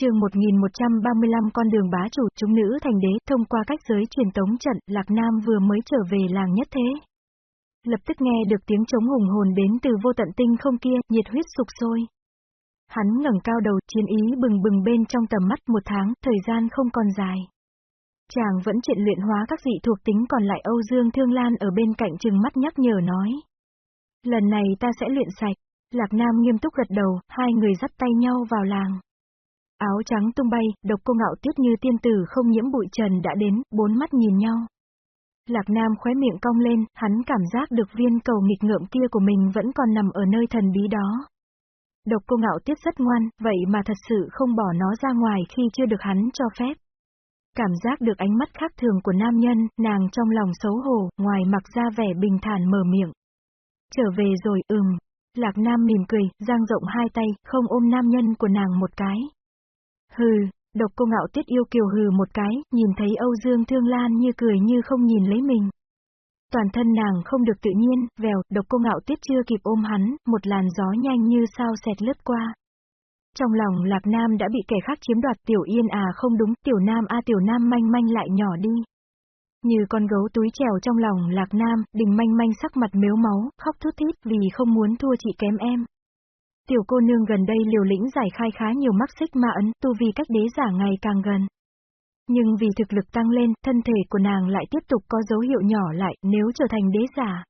chương 1135 con đường bá chủ, chúng nữ thành đế, thông qua cách giới truyền tống trận, Lạc Nam vừa mới trở về làng nhất thế. Lập tức nghe được tiếng chống hùng hồn đến từ vô tận tinh không kia, nhiệt huyết sục sôi. Hắn ngẩng cao đầu, chiến ý bừng bừng bên trong tầm mắt một tháng, thời gian không còn dài. Chàng vẫn chuyện luyện hóa các dị thuộc tính còn lại Âu Dương Thương Lan ở bên cạnh chừng mắt nhắc nhở nói. Lần này ta sẽ luyện sạch. Lạc Nam nghiêm túc gật đầu, hai người dắt tay nhau vào làng. Áo trắng tung bay, độc cô ngạo tuyết như tiên tử không nhiễm bụi trần đã đến, bốn mắt nhìn nhau. Lạc Nam khóe miệng cong lên, hắn cảm giác được viên cầu nghịch ngợm kia của mình vẫn còn nằm ở nơi thần bí đó. Độc cô ngạo tiết rất ngoan, vậy mà thật sự không bỏ nó ra ngoài khi chưa được hắn cho phép. Cảm giác được ánh mắt khác thường của nam nhân, nàng trong lòng xấu hổ, ngoài mặc ra vẻ bình thản mở miệng. Trở về rồi, ừm. Lạc Nam mỉm cười, giang rộng hai tay, không ôm nam nhân của nàng một cái. Hừ, độc cô ngạo tiết yêu kiều hừ một cái, nhìn thấy Âu Dương Thương Lan như cười như không nhìn lấy mình. Toàn thân nàng không được tự nhiên, vèo, độc cô ngạo tiết chưa kịp ôm hắn, một làn gió nhanh như sao xẹt lướt qua. Trong lòng Lạc Nam đã bị kẻ khác chiếm đoạt tiểu yên à không đúng, tiểu nam a tiểu nam manh manh lại nhỏ đi. Như con gấu túi trèo trong lòng Lạc Nam, đình manh manh sắc mặt mếu máu, khóc thút thít vì không muốn thua chị kém em. Tiểu cô nương gần đây liều lĩnh giải khai khá nhiều mắc xích ma ấn, tu vì cách đế giả ngày càng gần. Nhưng vì thực lực tăng lên, thân thể của nàng lại tiếp tục có dấu hiệu nhỏ lại, nếu trở thành đế giả.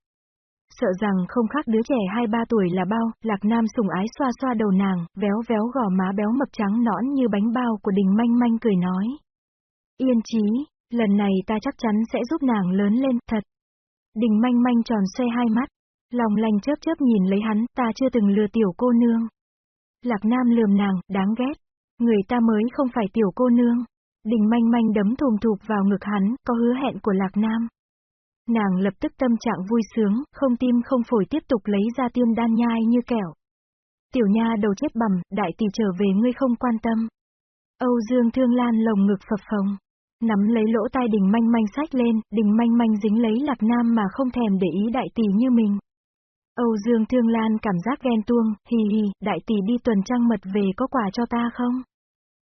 Sợ rằng không khác đứa trẻ 2-3 tuổi là bao, Lạc Nam sùng ái xoa xoa đầu nàng, véo véo gò má béo mập trắng nõn như bánh bao của đình manh manh cười nói. Yên chí, lần này ta chắc chắn sẽ giúp nàng lớn lên, thật. Đình manh manh tròn xoay hai mắt, lòng lành chớp chớp nhìn lấy hắn, ta chưa từng lừa tiểu cô nương. Lạc Nam lườm nàng, đáng ghét. Người ta mới không phải tiểu cô nương. Đình manh manh đấm thùm thụp vào ngực hắn, có hứa hẹn của Lạc Nam. Nàng lập tức tâm trạng vui sướng, không tim không phổi tiếp tục lấy ra tiên đan nhai như kẹo. Tiểu nha đầu chết bầm, đại tỷ trở về ngươi không quan tâm. Âu Dương Thương Lan lồng ngực phập phồng. Nắm lấy lỗ tai đình manh manh sách lên, đình manh manh dính lấy lạc nam mà không thèm để ý đại tỷ như mình. Âu Dương Thương Lan cảm giác ghen tuông, hì hì, đại tỷ đi tuần trăng mật về có quà cho ta không?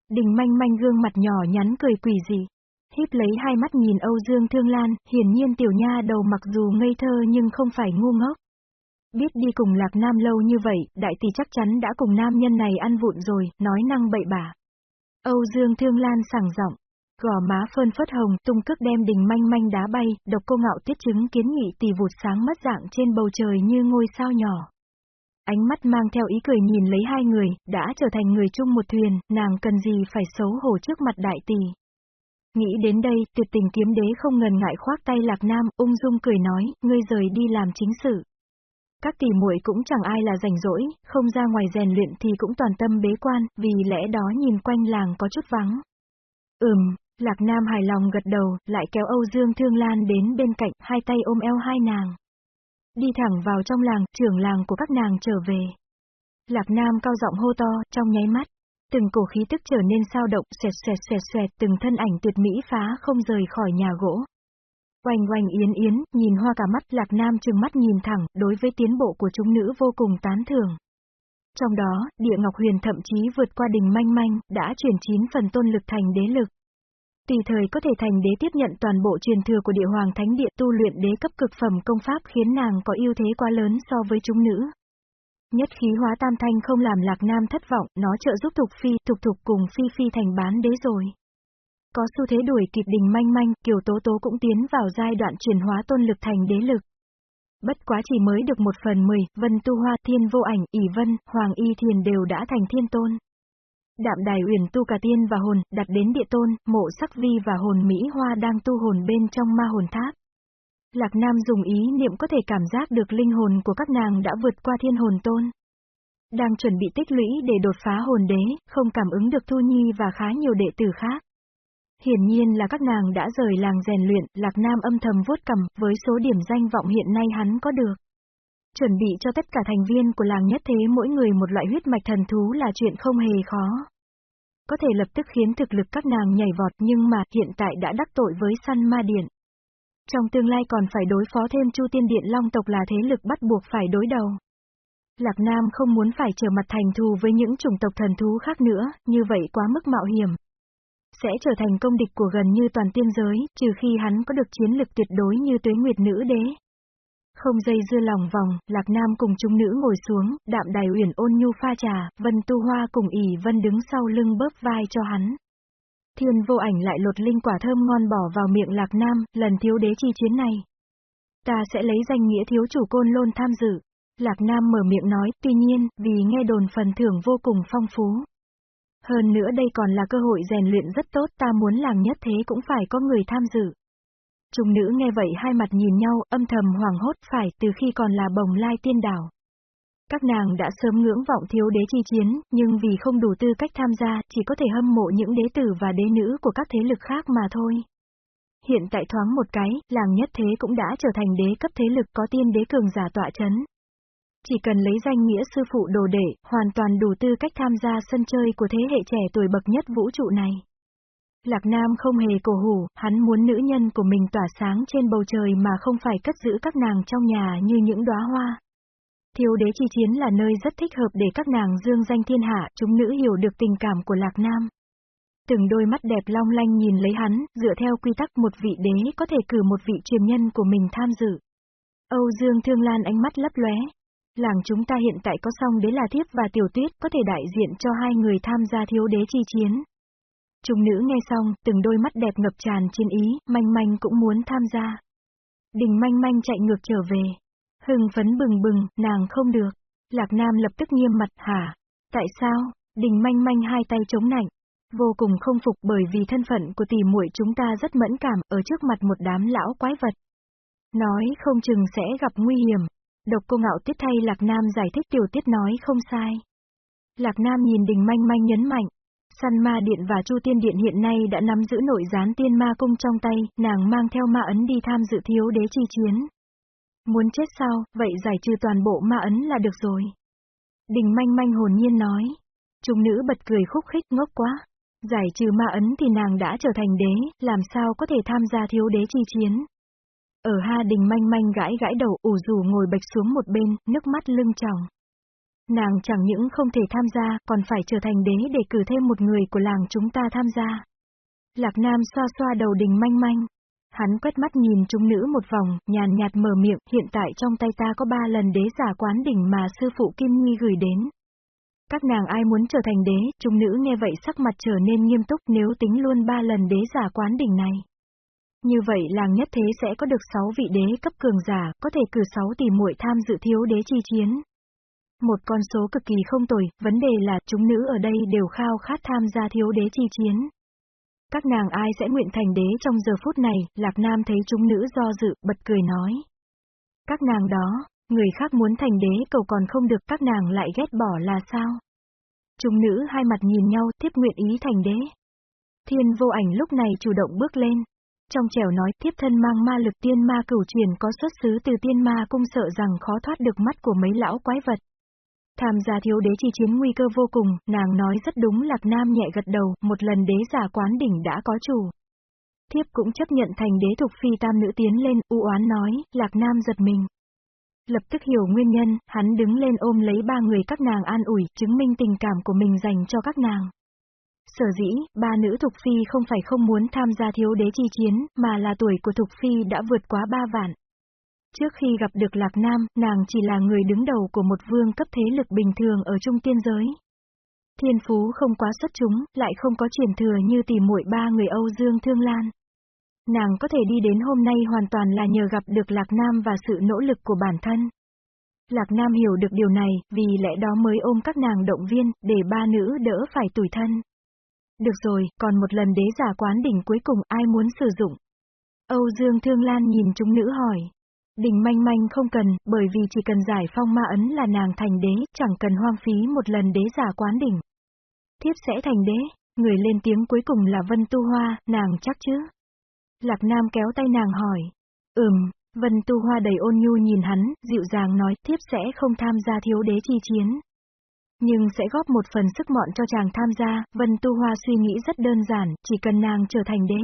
Đình manh manh gương mặt nhỏ nhắn cười quỷ gì. Híp lấy hai mắt nhìn Âu Dương Thương Lan, hiển nhiên tiểu nha đầu mặc dù ngây thơ nhưng không phải ngu ngốc. Biết đi cùng Lạc Nam lâu như vậy, đại tỷ chắc chắn đã cùng nam nhân này ăn vụn rồi, nói năng bậy bạ. Âu Dương Thương Lan sảng giọng, gò má phơn phất hồng, tung cước đem đình manh manh đá bay, độc cô ngạo tiết chứng kiến nghị tỷ vụt sáng mất dạng trên bầu trời như ngôi sao nhỏ. Ánh mắt mang theo ý cười nhìn lấy hai người, đã trở thành người chung một thuyền, nàng cần gì phải xấu hổ trước mặt đại tỷ. Nghĩ đến đây, tuyệt tình kiếm đế không ngần ngại khoác tay lạc nam, ung dung cười nói, ngươi rời đi làm chính sự. Các tỷ muội cũng chẳng ai là rảnh rỗi, không ra ngoài rèn luyện thì cũng toàn tâm bế quan, vì lẽ đó nhìn quanh làng có chút vắng. Ừm, Lạc Nam hài lòng gật đầu, lại kéo Âu Dương Thương Lan đến bên cạnh, hai tay ôm eo hai nàng. Đi thẳng vào trong làng, trưởng làng của các nàng trở về. Lạc Nam cao giọng hô to, trong nháy mắt. Từng cổ khí tức trở nên sao động, xoẹt xoẹt xoẹt xoẹt, từng thân ảnh tuyệt mỹ phá không rời khỏi nhà gỗ. Oanh oanh yến yến, nhìn hoa cả mắt, Lạc Nam trừng mắt nhìn thẳng, đối với tiến bộ của chúng nữ vô cùng tán thưởng. Trong đó, địa ngọc huyền thậm chí vượt qua đình manh manh, đã chuyển chín phần tôn lực thành đế lực. Tùy thời có thể thành đế tiếp nhận toàn bộ truyền thừa của địa hoàng thánh địa tu luyện đế cấp cực phẩm công pháp khiến nàng có ưu thế quá lớn so với chúng nữ. Nhất khí hóa tam thanh không làm lạc nam thất vọng, nó trợ giúp thục phi, thục thục cùng phi phi thành bán đế rồi. Có xu thế đuổi kịp đình manh manh, kiều tố tố cũng tiến vào giai đoạn chuyển hóa tôn lực thành đế lực. Bất quá chỉ mới được một phần mười, Vân Tu Hoa, Thiên Vô Ảnh, ỷ Vân, Hoàng Y Thiền đều đã thành thiên tôn. Đạm đài uyển tu cả tiên và hồn, đặt đến địa tôn, mộ sắc vi và hồn Mỹ Hoa đang tu hồn bên trong ma hồn tháp. Lạc Nam dùng ý niệm có thể cảm giác được linh hồn của các nàng đã vượt qua thiên hồn tôn. Đang chuẩn bị tích lũy để đột phá hồn đế, không cảm ứng được Thu Nhi và khá nhiều đệ tử khác. Hiển nhiên là các nàng đã rời làng rèn luyện, Lạc Nam âm thầm vuốt cầm, với số điểm danh vọng hiện nay hắn có được. Chuẩn bị cho tất cả thành viên của làng nhất thế mỗi người một loại huyết mạch thần thú là chuyện không hề khó. Có thể lập tức khiến thực lực các nàng nhảy vọt nhưng mà hiện tại đã đắc tội với săn ma điện. Trong tương lai còn phải đối phó thêm Chu Tiên Điện Long tộc là thế lực bắt buộc phải đối đầu. Lạc Nam không muốn phải trở mặt thành thù với những chủng tộc thần thú khác nữa, như vậy quá mức mạo hiểm. Sẽ trở thành công địch của gần như toàn tiên giới, trừ khi hắn có được chiến lực tuyệt đối như tuế nguyệt nữ đế. Không dây dưa lòng vòng, Lạc Nam cùng chúng nữ ngồi xuống, đạm đài uyển ôn nhu pha trà, Vân Tu Hoa cùng ỉ Vân đứng sau lưng bóp vai cho hắn. Thiên vô ảnh lại lột linh quả thơm ngon bỏ vào miệng Lạc Nam, lần thiếu đế chi chiến này. Ta sẽ lấy danh nghĩa thiếu chủ côn lôn tham dự. Lạc Nam mở miệng nói, tuy nhiên, vì nghe đồn phần thưởng vô cùng phong phú. Hơn nữa đây còn là cơ hội rèn luyện rất tốt, ta muốn làm nhất thế cũng phải có người tham dự. Trung nữ nghe vậy hai mặt nhìn nhau, âm thầm hoảng hốt phải từ khi còn là bồng lai tiên đảo. Các nàng đã sớm ngưỡng vọng thiếu đế chi chiến, nhưng vì không đủ tư cách tham gia, chỉ có thể hâm mộ những đế tử và đế nữ của các thế lực khác mà thôi. Hiện tại thoáng một cái, làng nhất thế cũng đã trở thành đế cấp thế lực có tiên đế cường giả tọa chấn. Chỉ cần lấy danh nghĩa sư phụ đồ đệ, hoàn toàn đủ tư cách tham gia sân chơi của thế hệ trẻ tuổi bậc nhất vũ trụ này. Lạc Nam không hề cổ hủ, hắn muốn nữ nhân của mình tỏa sáng trên bầu trời mà không phải cất giữ các nàng trong nhà như những đóa hoa. Thiếu đế chi chiến là nơi rất thích hợp để các nàng dương danh thiên hạ, chúng nữ hiểu được tình cảm của Lạc Nam. Từng đôi mắt đẹp long lanh nhìn lấy hắn, dựa theo quy tắc một vị đế có thể cử một vị truyền nhân của mình tham dự. Âu Dương Thương Lan ánh mắt lấp lóe. Làng chúng ta hiện tại có song đế là thiếp và tiểu tuyết có thể đại diện cho hai người tham gia thiếu đế chi chiến. Trung nữ nghe xong, từng đôi mắt đẹp ngập tràn trên ý, manh manh cũng muốn tham gia. Đình manh manh chạy ngược trở về. Hưng phấn bừng bừng, nàng không được. Lạc Nam lập tức nghiêm mặt, hả? Tại sao? Đình manh manh hai tay chống nạnh. Vô cùng không phục bởi vì thân phận của tỷ muội chúng ta rất mẫn cảm ở trước mặt một đám lão quái vật. Nói không chừng sẽ gặp nguy hiểm. Độc cô ngạo tiết thay Lạc Nam giải thích tiểu tiết nói không sai. Lạc Nam nhìn đình manh manh nhấn mạnh, Săn ma điện và Chu Tiên Điện hiện nay đã nắm giữ nội gián tiên ma cung trong tay, nàng mang theo ma ấn đi tham dự thiếu đế chi chiến. Muốn chết sao, vậy giải trừ toàn bộ ma ấn là được rồi. Đình manh manh hồn nhiên nói. Trung nữ bật cười khúc khích ngốc quá. Giải trừ ma ấn thì nàng đã trở thành đế, làm sao có thể tham gia thiếu đế chi chiến. Ở ha đình manh manh gãi gãi đầu ủ rủ ngồi bạch xuống một bên, nước mắt lưng tròng. Nàng chẳng những không thể tham gia, còn phải trở thành đế để cử thêm một người của làng chúng ta tham gia. Lạc Nam xoa xoa đầu đình manh manh. Hắn quét mắt nhìn chúng nữ một vòng, nhàn nhạt mở miệng, hiện tại trong tay ta có ba lần đế giả quán đỉnh mà sư phụ Kim Nhi gửi đến. Các nàng ai muốn trở thành đế, chúng nữ nghe vậy sắc mặt trở nên nghiêm túc nếu tính luôn ba lần đế giả quán đỉnh này. Như vậy làng nhất thế sẽ có được 6 vị đế cấp cường giả, có thể cử 6 tỷ muội tham dự thiếu đế chi chiến. Một con số cực kỳ không tồi, vấn đề là chúng nữ ở đây đều khao khát tham gia thiếu đế chi chiến. Các nàng ai sẽ nguyện thành đế trong giờ phút này, Lạc Nam thấy chúng nữ do dự, bật cười nói. Các nàng đó, người khác muốn thành đế cầu còn không được các nàng lại ghét bỏ là sao? Chúng nữ hai mặt nhìn nhau, tiếp nguyện ý thành đế. Thiên vô ảnh lúc này chủ động bước lên. Trong trẻo nói tiếp thân mang ma lực tiên ma cửu truyền có xuất xứ từ tiên ma cung sợ rằng khó thoát được mắt của mấy lão quái vật. Tham gia thiếu đế chi chiến nguy cơ vô cùng, nàng nói rất đúng Lạc Nam nhẹ gật đầu, một lần đế giả quán đỉnh đã có chủ. Thiếp cũng chấp nhận thành đế thục phi tam nữ tiến lên, u oán nói, Lạc Nam giật mình. Lập tức hiểu nguyên nhân, hắn đứng lên ôm lấy ba người các nàng an ủi, chứng minh tình cảm của mình dành cho các nàng. Sở dĩ, ba nữ Thục Phi không phải không muốn tham gia thiếu đế chi chiến, mà là tuổi của Thục Phi đã vượt quá ba vạn. Trước khi gặp được Lạc Nam, nàng chỉ là người đứng đầu của một vương cấp thế lực bình thường ở trung tiên giới. Thiên phú không quá xuất chúng, lại không có truyền thừa như tỷ muội ba người Âu Dương Thương Lan. Nàng có thể đi đến hôm nay hoàn toàn là nhờ gặp được Lạc Nam và sự nỗ lực của bản thân. Lạc Nam hiểu được điều này, vì lẽ đó mới ôm các nàng động viên, để ba nữ đỡ phải tủi thân. Được rồi, còn một lần đế giả quán đỉnh cuối cùng ai muốn sử dụng? Âu Dương Thương Lan nhìn chúng nữ hỏi. Đình manh manh không cần, bởi vì chỉ cần giải phong ma ấn là nàng thành đế, chẳng cần hoang phí một lần đế giả quán đỉnh. Thiếp sẽ thành đế, người lên tiếng cuối cùng là Vân Tu Hoa, nàng chắc chứ? Lạc Nam kéo tay nàng hỏi. Ừm, Vân Tu Hoa đầy ôn nhu nhìn hắn, dịu dàng nói thiếp sẽ không tham gia thiếu đế chi chiến. Nhưng sẽ góp một phần sức mọn cho chàng tham gia, Vân Tu Hoa suy nghĩ rất đơn giản, chỉ cần nàng trở thành đế.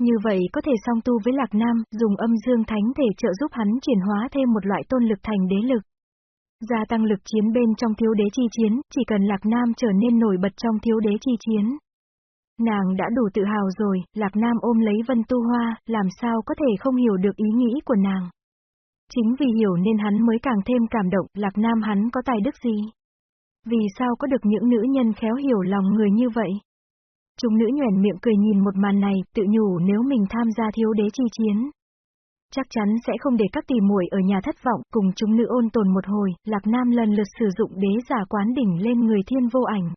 Như vậy có thể song tu với Lạc Nam, dùng âm dương thánh thể trợ giúp hắn chuyển hóa thêm một loại tôn lực thành đế lực. Gia tăng lực chiến bên trong thiếu đế chi chiến, chỉ cần Lạc Nam trở nên nổi bật trong thiếu đế chi chiến. Nàng đã đủ tự hào rồi, Lạc Nam ôm lấy Vân Tu Hoa, làm sao có thể không hiểu được ý nghĩ của nàng. Chính vì hiểu nên hắn mới càng thêm cảm động, Lạc Nam hắn có tài đức gì? Vì sao có được những nữ nhân khéo hiểu lòng người như vậy? Chúng nữ nhoẻn miệng cười nhìn một màn này, tự nhủ nếu mình tham gia thiếu đế chi chiến. Chắc chắn sẽ không để các tỷ muội ở nhà thất vọng, cùng chúng nữ ôn tồn một hồi, Lạc Nam lần lượt sử dụng đế giả quán đỉnh lên người thiên vô ảnh.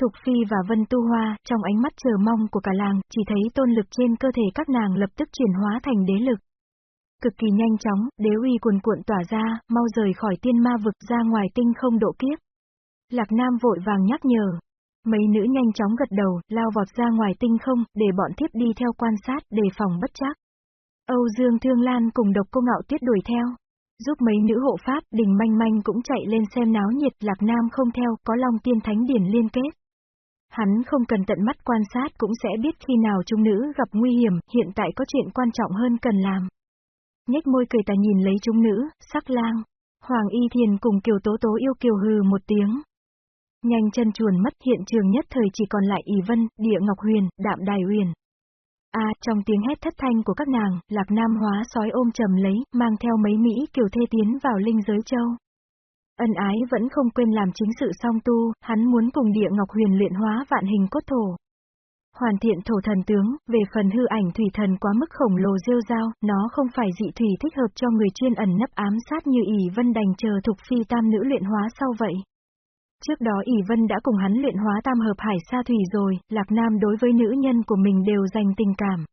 Thục Phi và Vân Tu Hoa, trong ánh mắt chờ mong của cả làng, chỉ thấy tôn lực trên cơ thể các nàng lập tức chuyển hóa thành đế lực. Cực kỳ nhanh chóng, đế uy cuồn cuộn tỏa ra, mau rời khỏi tiên ma vực ra ngoài tinh không độ kiếp. Lạc Nam vội vàng nhắc nhở. Mấy nữ nhanh chóng gật đầu, lao vọt ra ngoài tinh không, để bọn thiếp đi theo quan sát, đề phòng bất chắc. Âu Dương Thương Lan cùng độc cô ngạo tuyết đuổi theo. Giúp mấy nữ hộ pháp, đình manh manh cũng chạy lên xem náo nhiệt, Lạc Nam không theo, có Long Tiên Thánh Điển liên kết. Hắn không cần tận mắt quan sát cũng sẽ biết khi nào chúng nữ gặp nguy hiểm, hiện tại có chuyện quan trọng hơn cần làm. Nhếch môi cười ta nhìn lấy chúng nữ, sắc lang. Hoàng Y Thiền cùng Kiều Tố Tố yêu kiều hừ một tiếng. Nhanh chân chuồn mất hiện trường nhất thời chỉ còn lại Ý Vân, Địa Ngọc Huyền, Đạm Đài Huyền. A, trong tiếng hét thất thanh của các nàng, Lạc Nam hóa sói ôm trầm lấy, mang theo mấy Mỹ kiều thê tiến vào linh giới châu. Ân ái vẫn không quên làm chính sự song tu, hắn muốn cùng địa ngọc huyền luyện hóa vạn hình cốt thổ. Hoàn thiện thổ thần tướng, về phần hư ảnh thủy thần quá mức khổng lồ rêu rao, nó không phải dị thủy thích hợp cho người chuyên ẩn nấp ám sát như ỷ vân đành chờ thục phi tam nữ luyện hóa sau vậy. Trước đó ỷ vân đã cùng hắn luyện hóa tam hợp hải sa thủy rồi, lạc nam đối với nữ nhân của mình đều dành tình cảm.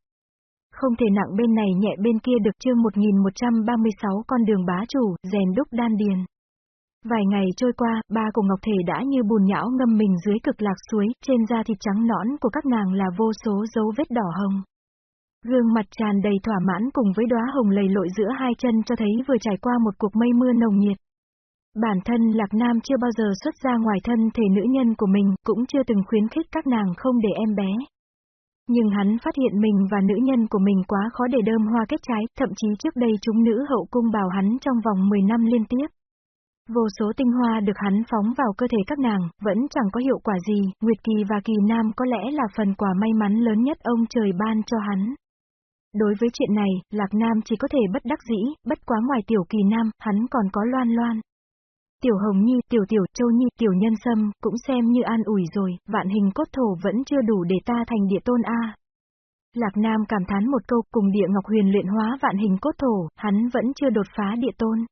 Không thể nặng bên này nhẹ bên kia được chương 1136 con đường bá chủ, rèn đúc đan điền. Vài ngày trôi qua, ba của Ngọc Thể đã như bùn nhão ngâm mình dưới cực lạc suối, trên da thịt trắng nõn của các nàng là vô số dấu vết đỏ hồng. Gương mặt tràn đầy thỏa mãn cùng với đóa hồng lầy lội giữa hai chân cho thấy vừa trải qua một cuộc mây mưa nồng nhiệt. Bản thân Lạc Nam chưa bao giờ xuất ra ngoài thân thể nữ nhân của mình, cũng chưa từng khuyến khích các nàng không để em bé. Nhưng hắn phát hiện mình và nữ nhân của mình quá khó để đơm hoa kết trái, thậm chí trước đây chúng nữ hậu cung bảo hắn trong vòng 10 năm liên tiếp. Vô số tinh hoa được hắn phóng vào cơ thể các nàng, vẫn chẳng có hiệu quả gì, Nguyệt Kỳ và Kỳ Nam có lẽ là phần quà may mắn lớn nhất ông trời ban cho hắn. Đối với chuyện này, Lạc Nam chỉ có thể bất đắc dĩ, bất quá ngoài tiểu Kỳ Nam, hắn còn có loan loan. Tiểu Hồng Nhi, Tiểu Tiểu, Châu Nhi, Tiểu Nhân Sâm, cũng xem như an ủi rồi, vạn hình cốt thổ vẫn chưa đủ để ta thành địa tôn A. Lạc Nam cảm thán một câu cùng địa ngọc huyền luyện hóa vạn hình cốt thổ, hắn vẫn chưa đột phá địa tôn.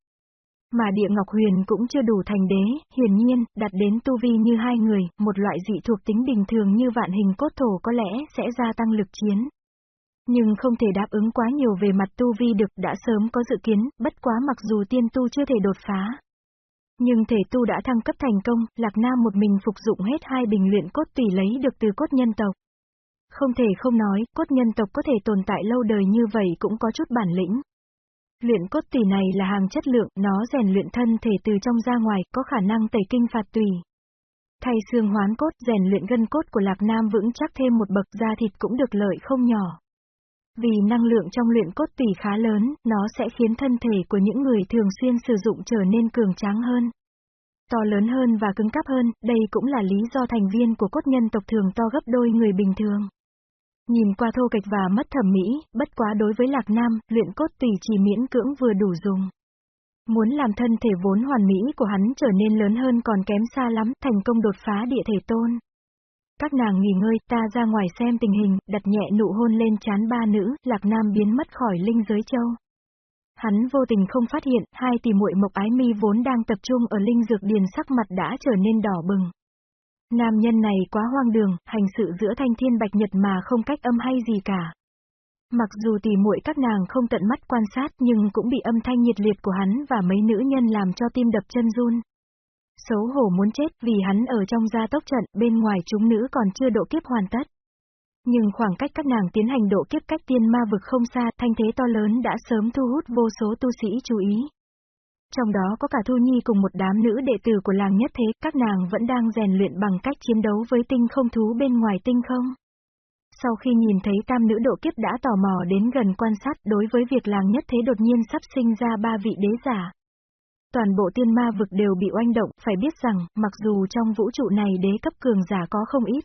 Mà địa ngọc huyền cũng chưa đủ thành đế, hiển nhiên, đặt đến tu vi như hai người, một loại dị thuộc tính bình thường như vạn hình cốt thổ có lẽ sẽ gia tăng lực chiến. Nhưng không thể đáp ứng quá nhiều về mặt tu vi được đã sớm có dự kiến, bất quá mặc dù tiên tu chưa thể đột phá. Nhưng thể tu đã thăng cấp thành công, Lạc Nam một mình phục dụng hết hai bình luyện cốt tùy lấy được từ cốt nhân tộc. Không thể không nói, cốt nhân tộc có thể tồn tại lâu đời như vậy cũng có chút bản lĩnh. Luyện cốt tùy này là hàng chất lượng, nó rèn luyện thân thể từ trong ra ngoài, có khả năng tẩy kinh phạt tùy. Thay xương hoán cốt, rèn luyện gân cốt của Lạc Nam vững chắc thêm một bậc da thịt cũng được lợi không nhỏ. Vì năng lượng trong luyện cốt tùy khá lớn, nó sẽ khiến thân thể của những người thường xuyên sử dụng trở nên cường tráng hơn. To lớn hơn và cứng cáp hơn, đây cũng là lý do thành viên của cốt nhân tộc thường to gấp đôi người bình thường. Nhìn qua thô kịch và mất thẩm mỹ, bất quá đối với Lạc Nam, luyện cốt tùy chỉ miễn cưỡng vừa đủ dùng. Muốn làm thân thể vốn hoàn mỹ của hắn trở nên lớn hơn còn kém xa lắm, thành công đột phá địa thể tôn. Các nàng nghỉ ngơi, ta ra ngoài xem tình hình, đặt nhẹ nụ hôn lên chán ba nữ, Lạc Nam biến mất khỏi linh giới châu. Hắn vô tình không phát hiện, hai tỷ muội Mộc Ái Mi vốn đang tập trung ở linh dược điền sắc mặt đã trở nên đỏ bừng. Nam nhân này quá hoang đường, hành sự giữa thanh thiên bạch nhật mà không cách âm hay gì cả. Mặc dù tỷ muội các nàng không tận mắt quan sát nhưng cũng bị âm thanh nhiệt liệt của hắn và mấy nữ nhân làm cho tim đập chân run. Xấu hổ muốn chết vì hắn ở trong gia tốc trận, bên ngoài chúng nữ còn chưa độ kiếp hoàn tất. Nhưng khoảng cách các nàng tiến hành độ kiếp cách tiên ma vực không xa, thanh thế to lớn đã sớm thu hút vô số tu sĩ chú ý. Trong đó có cả Thu Nhi cùng một đám nữ đệ tử của làng nhất thế, các nàng vẫn đang rèn luyện bằng cách chiến đấu với tinh không thú bên ngoài tinh không. Sau khi nhìn thấy tam nữ độ kiếp đã tò mò đến gần quan sát đối với việc làng nhất thế đột nhiên sắp sinh ra ba vị đế giả toàn bộ tiên ma vực đều bị oanh động, phải biết rằng, mặc dù trong vũ trụ này đế cấp cường giả có không ít.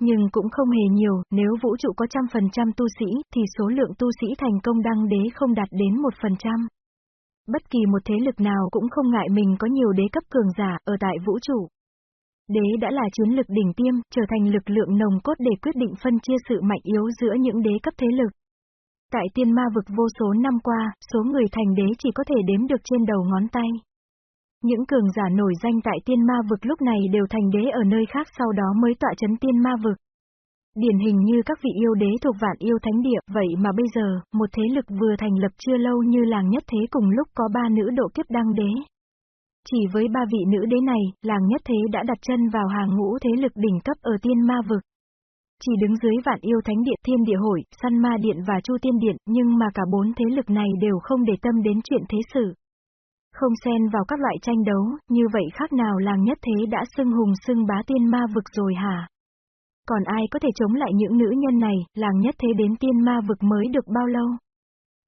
Nhưng cũng không hề nhiều, nếu vũ trụ có trăm phần trăm tu sĩ, thì số lượng tu sĩ thành công đăng đế không đạt đến một phần trăm. Bất kỳ một thế lực nào cũng không ngại mình có nhiều đế cấp cường giả ở tại vũ trụ. Đế đã là chiến lực đỉnh tiêm, trở thành lực lượng nồng cốt để quyết định phân chia sự mạnh yếu giữa những đế cấp thế lực. Tại tiên ma vực vô số năm qua, số người thành đế chỉ có thể đếm được trên đầu ngón tay. Những cường giả nổi danh tại tiên ma vực lúc này đều thành đế ở nơi khác sau đó mới tọa chấn tiên ma vực. Điển hình như các vị yêu đế thuộc vạn yêu thánh địa, vậy mà bây giờ, một thế lực vừa thành lập chưa lâu như làng nhất thế cùng lúc có ba nữ độ kiếp đăng đế. Chỉ với ba vị nữ đế này, làng nhất thế đã đặt chân vào hàng ngũ thế lực đỉnh cấp ở tiên ma vực. Chỉ đứng dưới vạn yêu thánh điện thiên địa hội, săn ma điện và chu tiên điện, nhưng mà cả bốn thế lực này đều không để tâm đến chuyện thế sự. Không xen vào các loại tranh đấu, như vậy khác nào làng nhất thế đã xưng hùng xưng bá tiên ma vực rồi hả? Còn ai có thể chống lại những nữ nhân này, làng nhất thế đến tiên ma vực mới được bao lâu?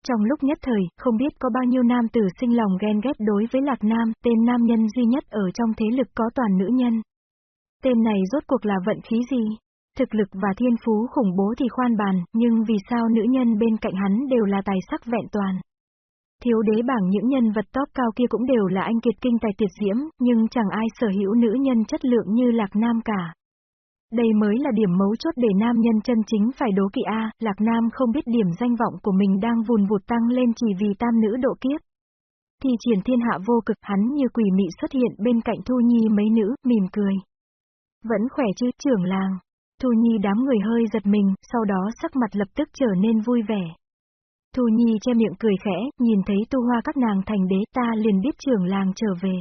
Trong lúc nhất thời, không biết có bao nhiêu nam tử sinh lòng ghen ghét đối với Lạc Nam, tên nam nhân duy nhất ở trong thế lực có toàn nữ nhân. Tên này rốt cuộc là vận khí gì? Thực lực và thiên phú khủng bố thì khoan bàn, nhưng vì sao nữ nhân bên cạnh hắn đều là tài sắc vẹn toàn? Thiếu đế bảng những nhân vật top cao kia cũng đều là anh kiệt kinh tài tuyệt diễm, nhưng chẳng ai sở hữu nữ nhân chất lượng như Lạc Nam cả. Đây mới là điểm mấu chốt để nam nhân chân chính phải đố kỵ A, Lạc Nam không biết điểm danh vọng của mình đang vùn vụt tăng lên chỉ vì tam nữ độ kiếp. Thì triển thiên hạ vô cực hắn như quỷ mị xuất hiện bên cạnh Thu Nhi mấy nữ, mỉm cười. Vẫn khỏe chứ, trưởng làng. Thu Nhi đám người hơi giật mình, sau đó sắc mặt lập tức trở nên vui vẻ. Thu Nhi che miệng cười khẽ, nhìn thấy tu hoa các nàng thành đế ta liền biết trưởng làng trở về.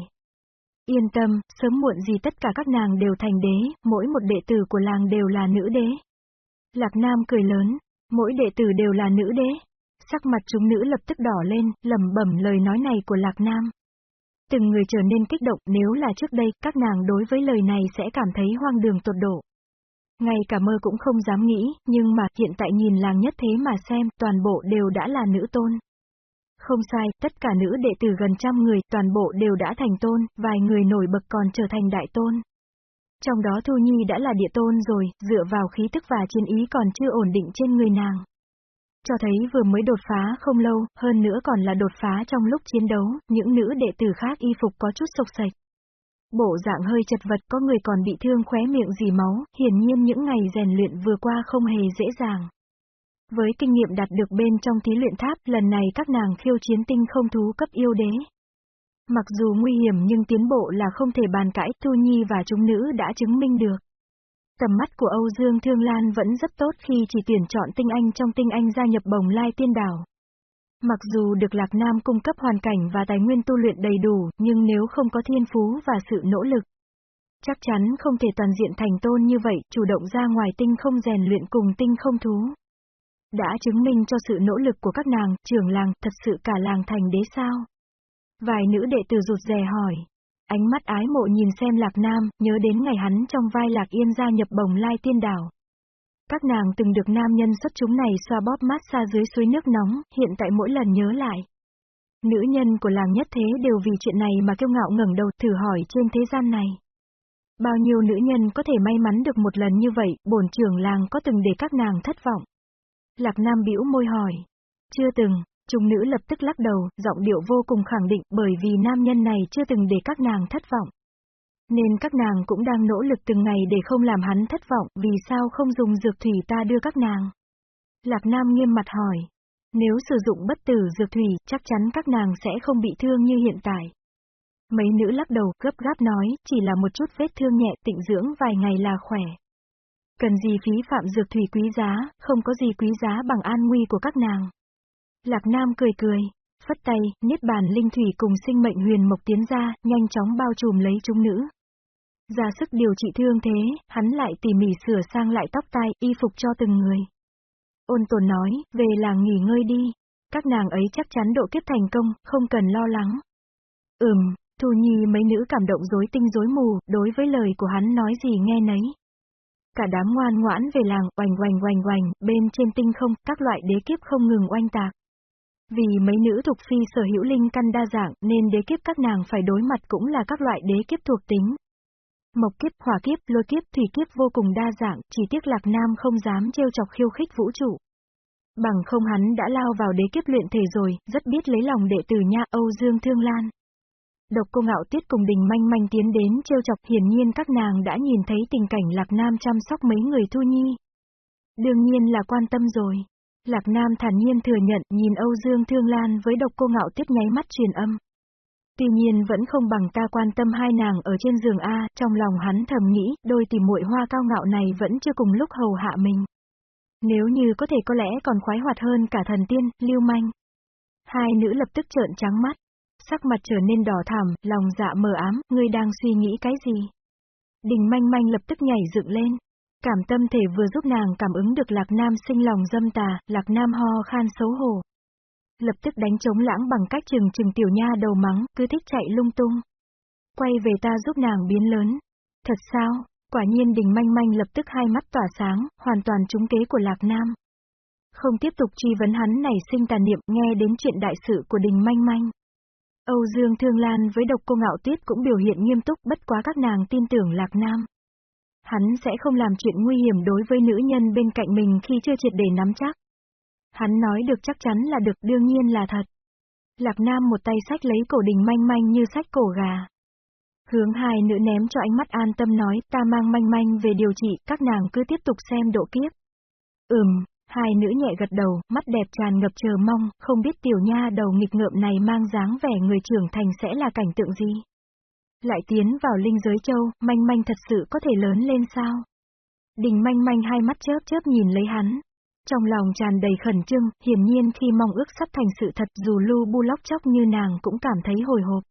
Yên tâm, sớm muộn gì tất cả các nàng đều thành đế, mỗi một đệ tử của làng đều là nữ đế. Lạc Nam cười lớn, mỗi đệ tử đều là nữ đế. Sắc mặt chúng nữ lập tức đỏ lên, lẩm bẩm lời nói này của Lạc Nam. Từng người trở nên kích động, nếu là trước đây, các nàng đối với lời này sẽ cảm thấy hoang đường tột độ. Ngay cả mơ cũng không dám nghĩ, nhưng mà hiện tại nhìn làng nhất thế mà xem, toàn bộ đều đã là nữ tôn. Không sai, tất cả nữ đệ tử gần trăm người, toàn bộ đều đã thành tôn, vài người nổi bật còn trở thành đại tôn. Trong đó Thu Nhi đã là địa tôn rồi, dựa vào khí tức và chiến ý còn chưa ổn định trên người nàng. Cho thấy vừa mới đột phá không lâu, hơn nữa còn là đột phá trong lúc chiến đấu, những nữ đệ tử khác y phục có chút sộc sạch. Bộ dạng hơi chật vật có người còn bị thương khóe miệng dì máu, hiển nhiên những ngày rèn luyện vừa qua không hề dễ dàng. Với kinh nghiệm đạt được bên trong thí luyện tháp, lần này các nàng khiêu chiến tinh không thú cấp yêu đế. Mặc dù nguy hiểm nhưng tiến bộ là không thể bàn cãi, thu Nhi và chúng nữ đã chứng minh được. Tầm mắt của Âu Dương Thương Lan vẫn rất tốt khi chỉ tuyển chọn tinh anh trong tinh anh gia nhập bồng lai tiên đảo. Mặc dù được Lạc Nam cung cấp hoàn cảnh và tài nguyên tu luyện đầy đủ, nhưng nếu không có thiên phú và sự nỗ lực, chắc chắn không thể toàn diện thành tôn như vậy, chủ động ra ngoài tinh không rèn luyện cùng tinh không thú. Đã chứng minh cho sự nỗ lực của các nàng, trưởng làng, thật sự cả làng thành đế sao? Vài nữ đệ tử rụt rè hỏi. Ánh mắt ái mộ nhìn xem Lạc Nam, nhớ đến ngày hắn trong vai Lạc Yên gia nhập bồng lai tiên đảo. Các nàng từng được nam nhân xuất chúng này xoa bóp mát xa dưới suối nước nóng, hiện tại mỗi lần nhớ lại. Nữ nhân của làng nhất thế đều vì chuyện này mà kiêu ngạo ngẩng đầu thử hỏi trên thế gian này. Bao nhiêu nữ nhân có thể may mắn được một lần như vậy, bổn trưởng làng có từng để các nàng thất vọng. Lạc Nam bĩu môi hỏi. Chưa từng, trung nữ lập tức lắc đầu, giọng điệu vô cùng khẳng định bởi vì nam nhân này chưa từng để các nàng thất vọng. Nên các nàng cũng đang nỗ lực từng ngày để không làm hắn thất vọng, vì sao không dùng dược thủy ta đưa các nàng? Lạc Nam nghiêm mặt hỏi. Nếu sử dụng bất tử dược thủy, chắc chắn các nàng sẽ không bị thương như hiện tại. Mấy nữ lắc đầu, gấp gáp nói, chỉ là một chút vết thương nhẹ, tịnh dưỡng vài ngày là khỏe. Cần gì phí phạm dược thủy quý giá, không có gì quý giá bằng an nguy của các nàng. Lạc Nam cười cười, phất tay, niết bàn linh thủy cùng sinh mệnh huyền mộc tiến ra, nhanh chóng bao trùm lấy chúng nữ. Ra sức điều trị thương thế, hắn lại tỉ mỉ sửa sang lại tóc tai, y phục cho từng người. Ôn tồn nói, về làng nghỉ ngơi đi. Các nàng ấy chắc chắn độ kiếp thành công, không cần lo lắng. Ừm, Thu Nhi mấy nữ cảm động dối tinh dối mù, đối với lời của hắn nói gì nghe nấy. Cả đám ngoan ngoãn về làng, oành oành oành oành, bên trên tinh không, các loại đế kiếp không ngừng oanh tạc. Vì mấy nữ thuộc phi sở hữu linh căn đa dạng nên đế kiếp các nàng phải đối mặt cũng là các loại đế kiếp thuộc tính. Mộc kiếp, hỏa kiếp, lôi kiếp, thủy kiếp vô cùng đa dạng, chỉ tiếc Lạc Nam không dám trêu chọc khiêu khích vũ trụ. Bằng không hắn đã lao vào đế kiếp luyện thể rồi, rất biết lấy lòng đệ tử nha Âu Dương Thương Lan. Độc cô ngạo tiết cùng đình manh manh tiến đến trêu chọc hiển nhiên các nàng đã nhìn thấy tình cảnh Lạc Nam chăm sóc mấy người thu nhi. Đương nhiên là quan tâm rồi. Lạc Nam thản nhiên thừa nhận nhìn Âu Dương Thương Lan với độc cô ngạo tiết nháy mắt truyền âm. Tuy nhiên vẫn không bằng ta quan tâm hai nàng ở trên giường A, trong lòng hắn thầm nghĩ, đôi tìm muội hoa cao ngạo này vẫn chưa cùng lúc hầu hạ mình. Nếu như có thể có lẽ còn khoái hoạt hơn cả thần tiên, lưu manh. Hai nữ lập tức trợn trắng mắt. Sắc mặt trở nên đỏ thảm, lòng dạ mờ ám, ngươi đang suy nghĩ cái gì? Đình manh manh lập tức nhảy dựng lên. Cảm tâm thể vừa giúp nàng cảm ứng được Lạc Nam sinh lòng dâm tà, Lạc Nam ho khan xấu hổ. Lập tức đánh chống lãng bằng cách chừng chừng tiểu nha đầu mắng, cứ thích chạy lung tung. Quay về ta giúp nàng biến lớn. Thật sao? Quả nhiên đình manh manh lập tức hai mắt tỏa sáng, hoàn toàn trúng kế của Lạc Nam. Không tiếp tục truy vấn hắn này sinh tàn niệm nghe đến chuyện đại sự của đình manh manh. Âu Dương Thương Lan với độc cô ngạo tuyết cũng biểu hiện nghiêm túc bất quá các nàng tin tưởng Lạc Nam. Hắn sẽ không làm chuyện nguy hiểm đối với nữ nhân bên cạnh mình khi chưa triệt để nắm chắc. Hắn nói được chắc chắn là được đương nhiên là thật. Lạc Nam một tay sách lấy cổ đình manh manh như sách cổ gà. Hướng hai nữ ném cho ánh mắt an tâm nói, ta mang manh manh về điều trị, các nàng cứ tiếp tục xem độ kiếp. Ừm, hai nữ nhẹ gật đầu, mắt đẹp tràn ngập chờ mong, không biết tiểu nha đầu nghịch ngợm này mang dáng vẻ người trưởng thành sẽ là cảnh tượng gì. Lại tiến vào linh giới châu, manh manh thật sự có thể lớn lên sao? Đình manh manh hai mắt chớp chớp nhìn lấy hắn. Trong lòng tràn đầy khẩn trương, hiển nhiên khi mong ước sắp thành sự thật dù lu bu lóc chóc như nàng cũng cảm thấy hồi hộp.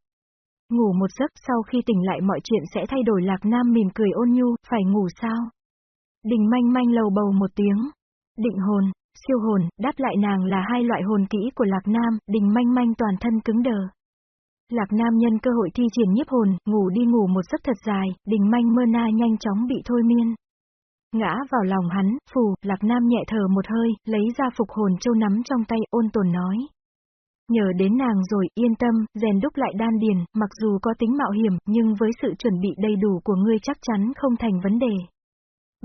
Ngủ một giấc sau khi tỉnh lại mọi chuyện sẽ thay đổi lạc nam mỉm cười ôn nhu, phải ngủ sao? Đình manh manh lầu bầu một tiếng. Định hồn, siêu hồn, đáp lại nàng là hai loại hồn kỹ của lạc nam, đình manh manh toàn thân cứng đờ. Lạc Nam nhân cơ hội thi triển nhiếp hồn, ngủ đi ngủ một giấc thật dài, đình manh mơ na nhanh chóng bị thôi miên. Ngã vào lòng hắn, phù, Lạc Nam nhẹ thở một hơi, lấy ra phục hồn châu nắm trong tay, ôn tồn nói. Nhờ đến nàng rồi, yên tâm, rèn đúc lại đan điền, mặc dù có tính mạo hiểm, nhưng với sự chuẩn bị đầy đủ của ngươi chắc chắn không thành vấn đề.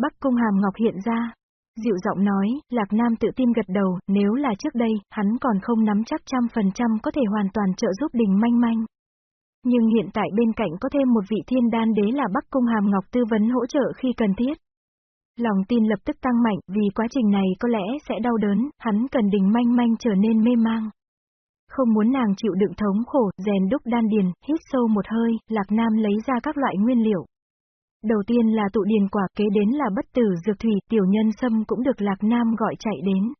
Bắc Cung Hàm Ngọc hiện ra. Dịu giọng nói, Lạc Nam tự tin gật đầu, nếu là trước đây, hắn còn không nắm chắc trăm phần trăm có thể hoàn toàn trợ giúp đình manh manh. Nhưng hiện tại bên cạnh có thêm một vị thiên đan đế là Bắc Cung Hàm Ngọc tư vấn hỗ trợ khi cần thiết. Lòng tin lập tức tăng mạnh vì quá trình này có lẽ sẽ đau đớn, hắn cần đình manh manh trở nên mê mang. Không muốn nàng chịu đựng thống khổ, rèn đúc đan điền, hít sâu một hơi, Lạc Nam lấy ra các loại nguyên liệu. Đầu tiên là tụ điền quả, kế đến là bất tử dược thủy, tiểu nhân sâm cũng được Lạc Nam gọi chạy đến.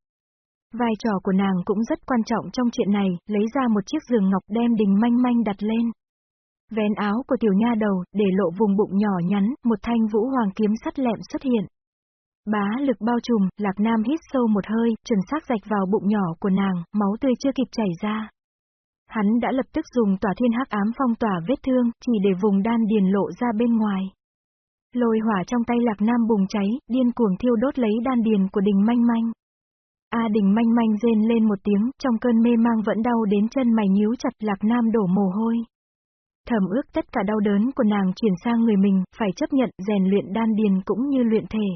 Vai trò của nàng cũng rất quan trọng trong chuyện này, lấy ra một chiếc giường ngọc đem đình manh manh đặt lên. Vén áo của tiểu nha đầu, để lộ vùng bụng nhỏ nhắn, một thanh vũ hoàng kiếm sắt lẹm xuất hiện. Bá lực bao trùm, Lạc Nam hít sâu một hơi, chuẩn xác rạch vào bụng nhỏ của nàng, máu tươi chưa kịp chảy ra. Hắn đã lập tức dùng tỏa thiên hắc ám phong tỏa vết thương, chỉ để vùng đan điền lộ ra bên ngoài. Lôi hỏa trong tay Lạc Nam bùng cháy, điên cuồng thiêu đốt lấy đan điền của đình manh manh. A đình manh manh rên lên một tiếng, trong cơn mê mang vẫn đau đến chân mày nhíu chặt Lạc Nam đổ mồ hôi. Thầm ước tất cả đau đớn của nàng chuyển sang người mình, phải chấp nhận rèn luyện đan điền cũng như luyện thể.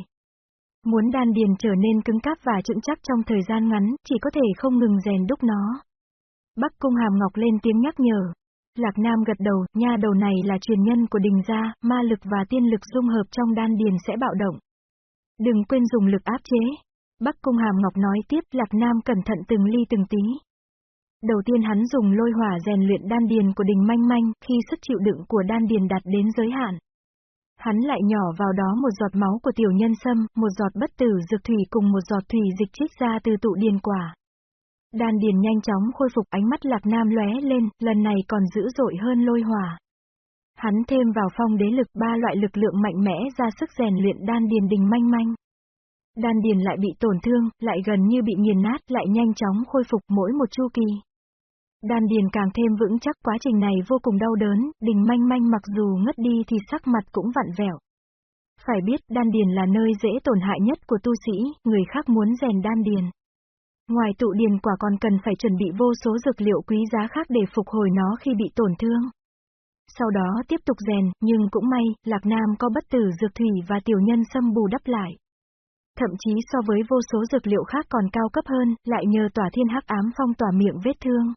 Muốn đan điền trở nên cứng cáp và vững chắc trong thời gian ngắn, chỉ có thể không ngừng rèn đúc nó. Bắc Cung Hàm Ngọc lên tiếng nhắc nhở. Lạc Nam gật đầu, nha đầu này là truyền nhân của đình gia, ma lực và tiên lực dung hợp trong đan điền sẽ bạo động. Đừng quên dùng lực áp chế. Bắc Cung Hàm Ngọc nói tiếp, Lạc Nam cẩn thận từng ly từng tí. Đầu tiên hắn dùng lôi hỏa rèn luyện đan điền của đình manh manh, khi sức chịu đựng của đan điền đạt đến giới hạn. Hắn lại nhỏ vào đó một giọt máu của tiểu nhân sâm, một giọt bất tử dược thủy cùng một giọt thủy dịch trích ra từ tụ điền quả. Đan điền nhanh chóng khôi phục ánh mắt lạc nam lóe lên, lần này còn dữ dội hơn lôi hỏa. Hắn thêm vào phong đế lực ba loại lực lượng mạnh mẽ ra sức rèn luyện đan điền đình manh manh. Đan điền lại bị tổn thương, lại gần như bị nghiền nát, lại nhanh chóng khôi phục mỗi một chu kỳ. Đan điền càng thêm vững chắc quá trình này vô cùng đau đớn, đình manh manh mặc dù ngất đi thì sắc mặt cũng vặn vẹo. Phải biết đan điền là nơi dễ tổn hại nhất của tu sĩ, người khác muốn rèn đan điền. Ngoài tụ điền quả còn cần phải chuẩn bị vô số dược liệu quý giá khác để phục hồi nó khi bị tổn thương. Sau đó tiếp tục rèn, nhưng cũng may, Lạc Nam có bất tử dược thủy và tiểu nhân xâm bù đắp lại. Thậm chí so với vô số dược liệu khác còn cao cấp hơn, lại nhờ tỏa thiên hắc ám phong tỏa miệng vết thương.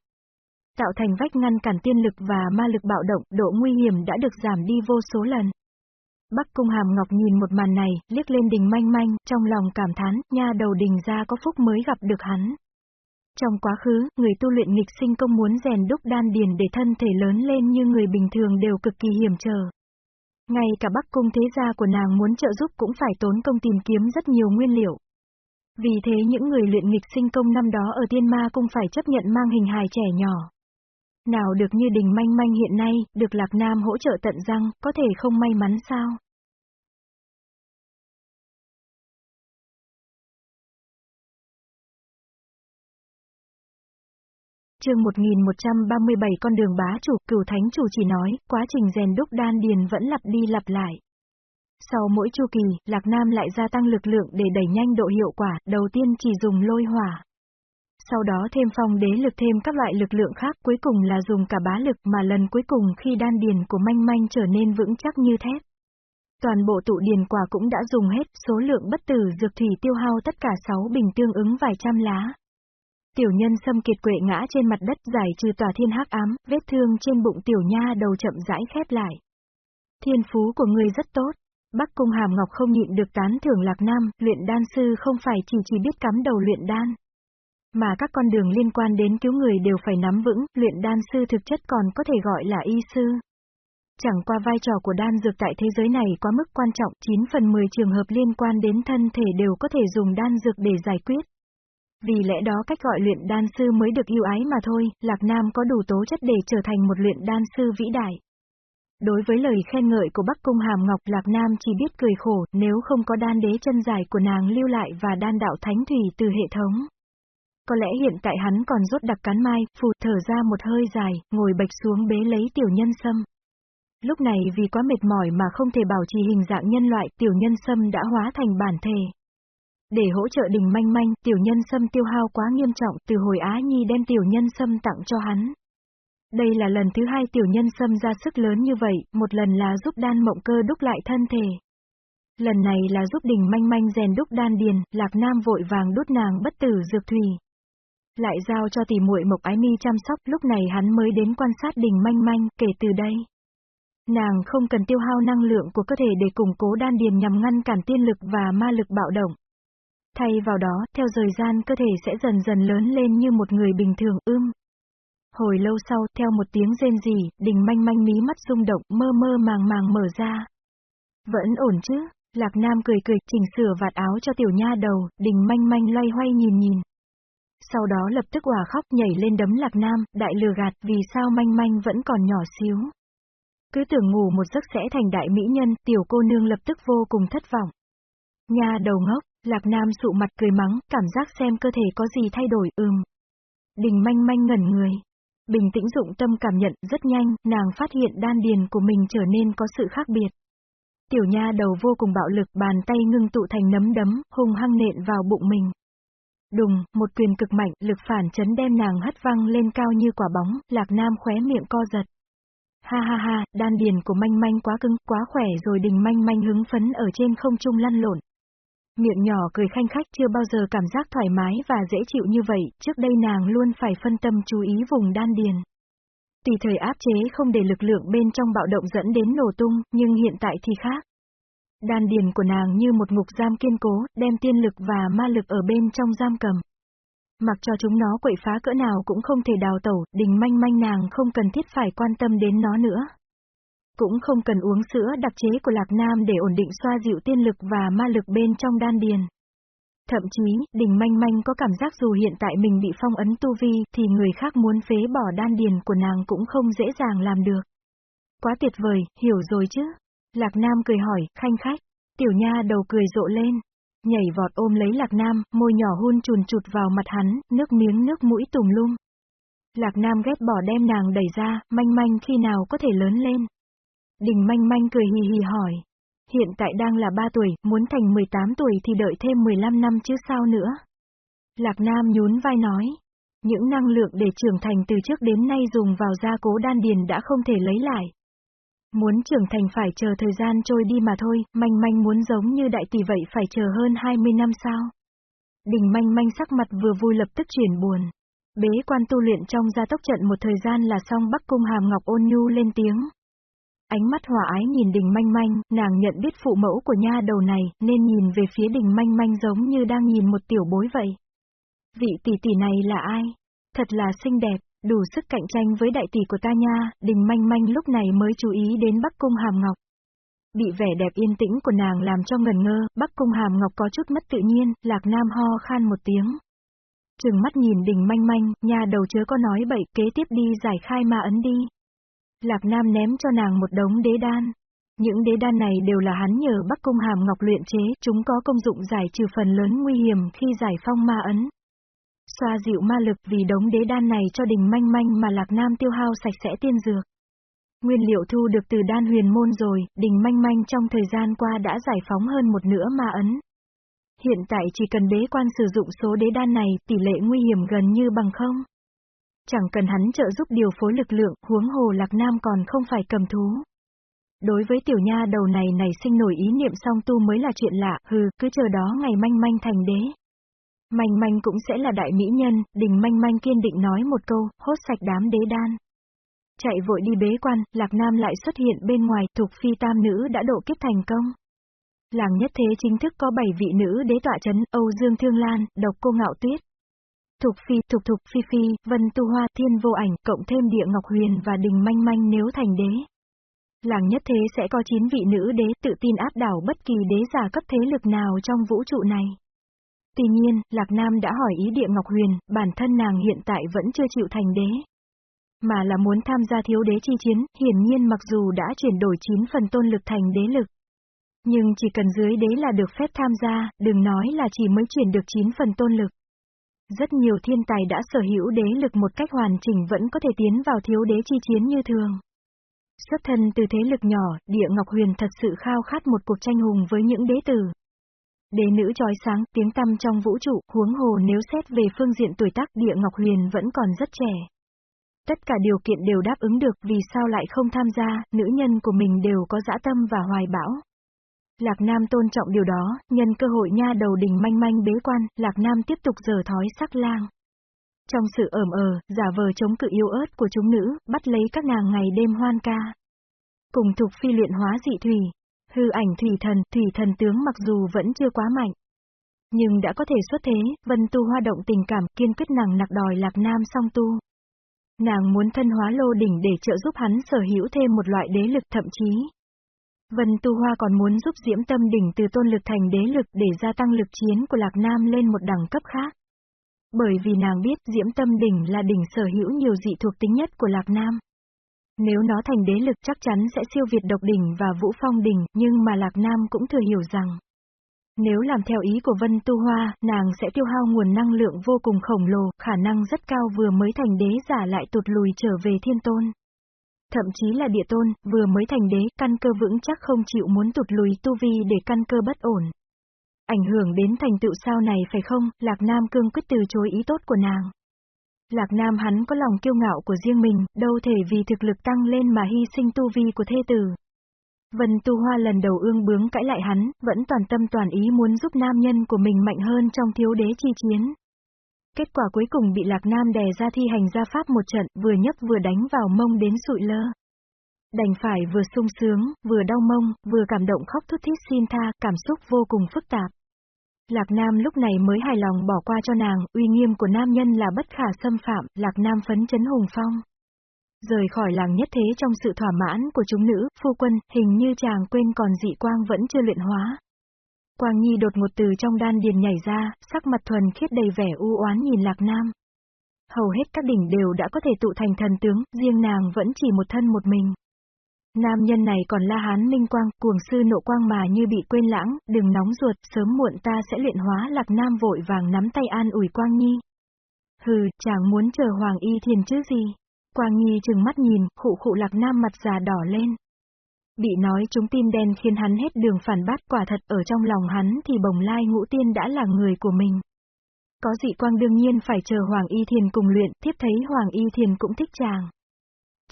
Tạo thành vách ngăn cản tiên lực và ma lực bạo động, độ nguy hiểm đã được giảm đi vô số lần. Bắc Cung Hàm Ngọc nhìn một màn này, liếc lên đình manh manh, trong lòng cảm thán, nha đầu đình ra có phúc mới gặp được hắn. Trong quá khứ, người tu luyện nghịch sinh công muốn rèn đúc đan điền để thân thể lớn lên như người bình thường đều cực kỳ hiểm trở. Ngay cả Bắc Cung thế gia của nàng muốn trợ giúp cũng phải tốn công tìm kiếm rất nhiều nguyên liệu. Vì thế những người luyện nghịch sinh công năm đó ở Tiên Ma Cung phải chấp nhận mang hình hài trẻ nhỏ. Nào được như đình manh manh hiện nay, được Lạc Nam hỗ trợ tận răng, có thể không may mắn sao? chương 1137 con đường bá chủ, cửu thánh chủ chỉ nói, quá trình rèn đúc đan điền vẫn lặp đi lặp lại. Sau mỗi chu kỳ, Lạc Nam lại gia tăng lực lượng để đẩy nhanh độ hiệu quả, đầu tiên chỉ dùng lôi hỏa. Sau đó thêm phong đế lực thêm các loại lực lượng khác, cuối cùng là dùng cả bá lực mà lần cuối cùng khi đan điền của manh manh trở nên vững chắc như thép. Toàn bộ tụ điền quả cũng đã dùng hết, số lượng bất tử dược thủy tiêu hao tất cả 6 bình tương ứng vài trăm lá. Tiểu nhân xâm kiệt quệ ngã trên mặt đất giải trừ tòa thiên hắc ám, vết thương trên bụng tiểu nha đầu chậm rãi khép lại. Thiên phú của người rất tốt. Bắc Cung Hàm Ngọc không nhịn được tán thưởng Lạc Nam, luyện đan sư không phải chỉ chỉ biết cắm đầu luyện đan. Mà các con đường liên quan đến cứu người đều phải nắm vững, luyện đan sư thực chất còn có thể gọi là y sư. Chẳng qua vai trò của đan dược tại thế giới này quá mức quan trọng, 9 phần 10 trường hợp liên quan đến thân thể đều có thể dùng đan dược để giải quyết. Vì lẽ đó cách gọi luyện đan sư mới được yêu ái mà thôi, Lạc Nam có đủ tố chất để trở thành một luyện đan sư vĩ đại. Đối với lời khen ngợi của Bắc Cung Hàm Ngọc Lạc Nam chỉ biết cười khổ nếu không có đan đế chân dài của nàng lưu lại và đan đạo thánh thủy từ hệ thống. Có lẽ hiện tại hắn còn rốt đặc cán mai, phù thở ra một hơi dài, ngồi bạch xuống bế lấy tiểu nhân sâm. Lúc này vì quá mệt mỏi mà không thể bảo trì hình dạng nhân loại, tiểu nhân sâm đã hóa thành bản thể. Để hỗ trợ đình manh manh, tiểu nhân sâm tiêu hao quá nghiêm trọng, từ hồi Á Nhi đem tiểu nhân sâm tặng cho hắn. Đây là lần thứ hai tiểu nhân sâm ra sức lớn như vậy, một lần là giúp đan mộng cơ đúc lại thân thể. Lần này là giúp đình manh manh rèn đúc đan điền, lạc nam vội vàng đốt nàng bất tử dược thủy. Lại giao cho tỷ muội mộc ái mi chăm sóc, lúc này hắn mới đến quan sát đình manh manh, kể từ đây. Nàng không cần tiêu hao năng lượng của cơ thể để củng cố đan điền nhằm ngăn cản tiên lực và ma lực bạo động. Thay vào đó, theo thời gian cơ thể sẽ dần dần lớn lên như một người bình thường ưm. Hồi lâu sau, theo một tiếng rên rỉ, đình manh manh mí mắt rung động, mơ mơ màng màng mở ra. Vẫn ổn chứ? Lạc Nam cười cười, chỉnh sửa vạt áo cho tiểu nha đầu, đình manh manh loay hoay nhìn nhìn. Sau đó lập tức hòa khóc nhảy lên đấm Lạc Nam, đại lừa gạt vì sao manh manh vẫn còn nhỏ xíu. Cứ tưởng ngủ một giấc sẽ thành đại mỹ nhân, tiểu cô nương lập tức vô cùng thất vọng. Nha đầu ngốc, Lạc Nam sụ mặt cười mắng, cảm giác xem cơ thể có gì thay đổi, ừm. Đình manh manh ngẩn người. Bình tĩnh dụng tâm cảm nhận rất nhanh, nàng phát hiện đan điền của mình trở nên có sự khác biệt. Tiểu nha đầu vô cùng bạo lực bàn tay ngưng tụ thành nấm đấm, hung hăng nện vào bụng mình. Đùng, một quyền cực mạnh, lực phản chấn đem nàng hất văng lên cao như quả bóng, lạc nam khóe miệng co giật. Ha ha ha, đan điền của manh manh quá cứng, quá khỏe rồi đình manh manh hứng phấn ở trên không trung lăn lộn. Miệng nhỏ cười khanh khách chưa bao giờ cảm giác thoải mái và dễ chịu như vậy, trước đây nàng luôn phải phân tâm chú ý vùng đan điền. Tùy thời áp chế không để lực lượng bên trong bạo động dẫn đến nổ tung, nhưng hiện tại thì khác. Đan điền của nàng như một ngục giam kiên cố, đem tiên lực và ma lực ở bên trong giam cầm. Mặc cho chúng nó quậy phá cỡ nào cũng không thể đào tẩu, đình manh manh nàng không cần thiết phải quan tâm đến nó nữa. Cũng không cần uống sữa đặc chế của Lạc Nam để ổn định xoa dịu tiên lực và ma lực bên trong đan điền. Thậm chí, đình manh manh có cảm giác dù hiện tại mình bị phong ấn tu vi thì người khác muốn phế bỏ đan điền của nàng cũng không dễ dàng làm được. Quá tuyệt vời, hiểu rồi chứ? Lạc Nam cười hỏi, khanh khách. Tiểu nha đầu cười rộ lên. Nhảy vọt ôm lấy Lạc Nam, môi nhỏ hôn chùn chụt vào mặt hắn, nước miếng nước mũi tùm lung. Lạc Nam ghét bỏ đem nàng đẩy ra, manh manh khi nào có thể lớn lên. Đình manh manh cười hì hì hỏi. Hiện tại đang là 3 tuổi, muốn thành 18 tuổi thì đợi thêm 15 năm chứ sao nữa. Lạc Nam nhún vai nói. Những năng lượng để trưởng thành từ trước đến nay dùng vào gia cố đan điền đã không thể lấy lại. Muốn trưởng thành phải chờ thời gian trôi đi mà thôi, manh manh muốn giống như đại tỷ vậy phải chờ hơn 20 năm sao. Đình manh manh sắc mặt vừa vui lập tức chuyển buồn. Bế quan tu luyện trong gia tốc trận một thời gian là xong Bắc Cung Hàm Ngọc ôn nhu lên tiếng. Ánh mắt hòa ái nhìn đình manh manh, nàng nhận biết phụ mẫu của nha đầu này, nên nhìn về phía đình manh manh giống như đang nhìn một tiểu bối vậy. Vị tỷ tỷ này là ai? Thật là xinh đẹp, đủ sức cạnh tranh với đại tỷ của ta nha, đình manh manh lúc này mới chú ý đến Bắc Cung Hàm Ngọc. Bị vẻ đẹp yên tĩnh của nàng làm cho ngần ngơ, Bắc Cung Hàm Ngọc có chút mất tự nhiên, Lạc Nam ho khan một tiếng. Trừng mắt nhìn đình manh manh, nhà đầu chớ có nói bậy, kế tiếp đi giải khai ma ấn đi. Lạc Nam ném cho nàng một đống đế đan. Những đế đan này đều là hắn nhờ Bắc Cung Hàm Ngọc luyện chế, chúng có công dụng giải trừ phần lớn nguy hiểm khi giải phong ma ấn. Xoa dịu ma lực vì đống đế đan này cho đình manh manh mà Lạc Nam tiêu hao sạch sẽ tiên dược. Nguyên liệu thu được từ đan huyền môn rồi, đình manh manh trong thời gian qua đã giải phóng hơn một nửa ma ấn. Hiện tại chỉ cần bế quan sử dụng số đế đan này, tỷ lệ nguy hiểm gần như bằng không. Chẳng cần hắn trợ giúp điều phối lực lượng, huống hồ Lạc Nam còn không phải cầm thú. Đối với tiểu nha đầu này nảy sinh nổi ý niệm song tu mới là chuyện lạ, hừ, cứ chờ đó ngày manh manh thành đế. Manh manh cũng sẽ là đại mỹ nhân, đình manh manh kiên định nói một câu, hốt sạch đám đế đan. Chạy vội đi bế quan, Lạc Nam lại xuất hiện bên ngoài, thuộc phi tam nữ đã độ kiếp thành công. Làng nhất thế chính thức có 7 vị nữ đế tọa chấn, Âu Dương Thương Lan, Độc Cô Ngạo Tuyết. Thục Phi, Thục Thục Phi Phi, Vân Tu Hoa, Thiên Vô Ảnh, cộng thêm Địa Ngọc Huyền và Đình Manh Manh nếu thành đế. Làng nhất thế sẽ có 9 vị nữ đế tự tin áp đảo bất kỳ đế giả cấp thế lực nào trong vũ trụ này. Tuy nhiên, Lạc Nam đã hỏi ý Địa Ngọc Huyền, bản thân nàng hiện tại vẫn chưa chịu thành đế. Mà là muốn tham gia thiếu đế chi chiến, hiển nhiên mặc dù đã chuyển đổi 9 phần tôn lực thành đế lực. Nhưng chỉ cần dưới đế là được phép tham gia, đừng nói là chỉ mới chuyển được 9 phần tôn lực. Rất nhiều thiên tài đã sở hữu đế lực một cách hoàn chỉnh vẫn có thể tiến vào thiếu đế chi chiến như thường. Xuất thân từ thế lực nhỏ, địa Ngọc Huyền thật sự khao khát một cuộc tranh hùng với những đế tử. Đế nữ trói sáng, tiếng tăm trong vũ trụ, huống hồ nếu xét về phương diện tuổi tác địa Ngọc Huyền vẫn còn rất trẻ. Tất cả điều kiện đều đáp ứng được vì sao lại không tham gia, nữ nhân của mình đều có dã tâm và hoài bão. Lạc Nam tôn trọng điều đó, nhân cơ hội nha đầu đình manh manh bế quan, Lạc Nam tiếp tục giờ thói sắc lang. Trong sự ẩm ờ, giả vờ chống cự yêu ớt của chúng nữ, bắt lấy các nàng ngày đêm hoan ca. Cùng thuộc phi luyện hóa dị thủy, hư ảnh thủy thần, thủy thần tướng mặc dù vẫn chưa quá mạnh. Nhưng đã có thể xuất thế, vân tu hoa động tình cảm, kiên quyết nàng nặc đòi Lạc Nam song tu. Nàng muốn thân hóa lô đỉnh để trợ giúp hắn sở hữu thêm một loại đế lực thậm chí, Vân Tu Hoa còn muốn giúp Diễm Tâm Đỉnh từ tôn lực thành đế lực để gia tăng lực chiến của Lạc Nam lên một đẳng cấp khác. Bởi vì nàng biết Diễm Tâm Đỉnh là đỉnh sở hữu nhiều dị thuộc tính nhất của Lạc Nam. Nếu nó thành đế lực chắc chắn sẽ siêu việt độc đỉnh và vũ phong đỉnh, nhưng mà Lạc Nam cũng thừa hiểu rằng. Nếu làm theo ý của Vân Tu Hoa, nàng sẽ tiêu hao nguồn năng lượng vô cùng khổng lồ, khả năng rất cao vừa mới thành đế giả lại tụt lùi trở về thiên tôn. Thậm chí là địa tôn, vừa mới thành đế, căn cơ vững chắc không chịu muốn tụt lùi tu vi để căn cơ bất ổn. Ảnh hưởng đến thành tựu sao này phải không, Lạc Nam cương quyết từ chối ý tốt của nàng. Lạc Nam hắn có lòng kiêu ngạo của riêng mình, đâu thể vì thực lực tăng lên mà hy sinh tu vi của thê tử. Vân Tu Hoa lần đầu ương bướng cãi lại hắn, vẫn toàn tâm toàn ý muốn giúp nam nhân của mình mạnh hơn trong thiếu đế chi chiến. Kết quả cuối cùng bị Lạc Nam đè ra thi hành gia pháp một trận, vừa nhấc vừa đánh vào mông đến sụi lơ. Đành phải vừa sung sướng, vừa đau mông, vừa cảm động khóc thút thít xin tha, cảm xúc vô cùng phức tạp. Lạc Nam lúc này mới hài lòng bỏ qua cho nàng, uy nghiêm của nam nhân là bất khả xâm phạm, Lạc Nam phấn chấn hùng phong. Rời khỏi làng nhất thế trong sự thỏa mãn của chúng nữ, phu quân, hình như chàng quên còn dị quang vẫn chưa luyện hóa. Quang Nhi đột ngột từ trong đan điền nhảy ra, sắc mặt thuần khiết đầy vẻ u oán nhìn Lạc Nam. Hầu hết các đỉnh đều đã có thể tụ thành thần tướng, riêng nàng vẫn chỉ một thân một mình. Nam nhân này còn la hán minh quang, cuồng sư nộ quang mà như bị quên lãng, đừng nóng ruột, sớm muộn ta sẽ luyện hóa Lạc Nam vội vàng nắm tay an ủi Quang Nhi. Hừ, chàng muốn chờ Hoàng Y Thiền chứ gì? Quang Nhi chừng mắt nhìn, khụ khụ Lạc Nam mặt già đỏ lên. Bị nói chúng tim đen khiến hắn hết đường phản bác quả thật ở trong lòng hắn thì bồng lai ngũ tiên đã là người của mình. Có dị quang đương nhiên phải chờ Hoàng Y Thiền cùng luyện, tiếp thấy Hoàng Y Thiền cũng thích chàng.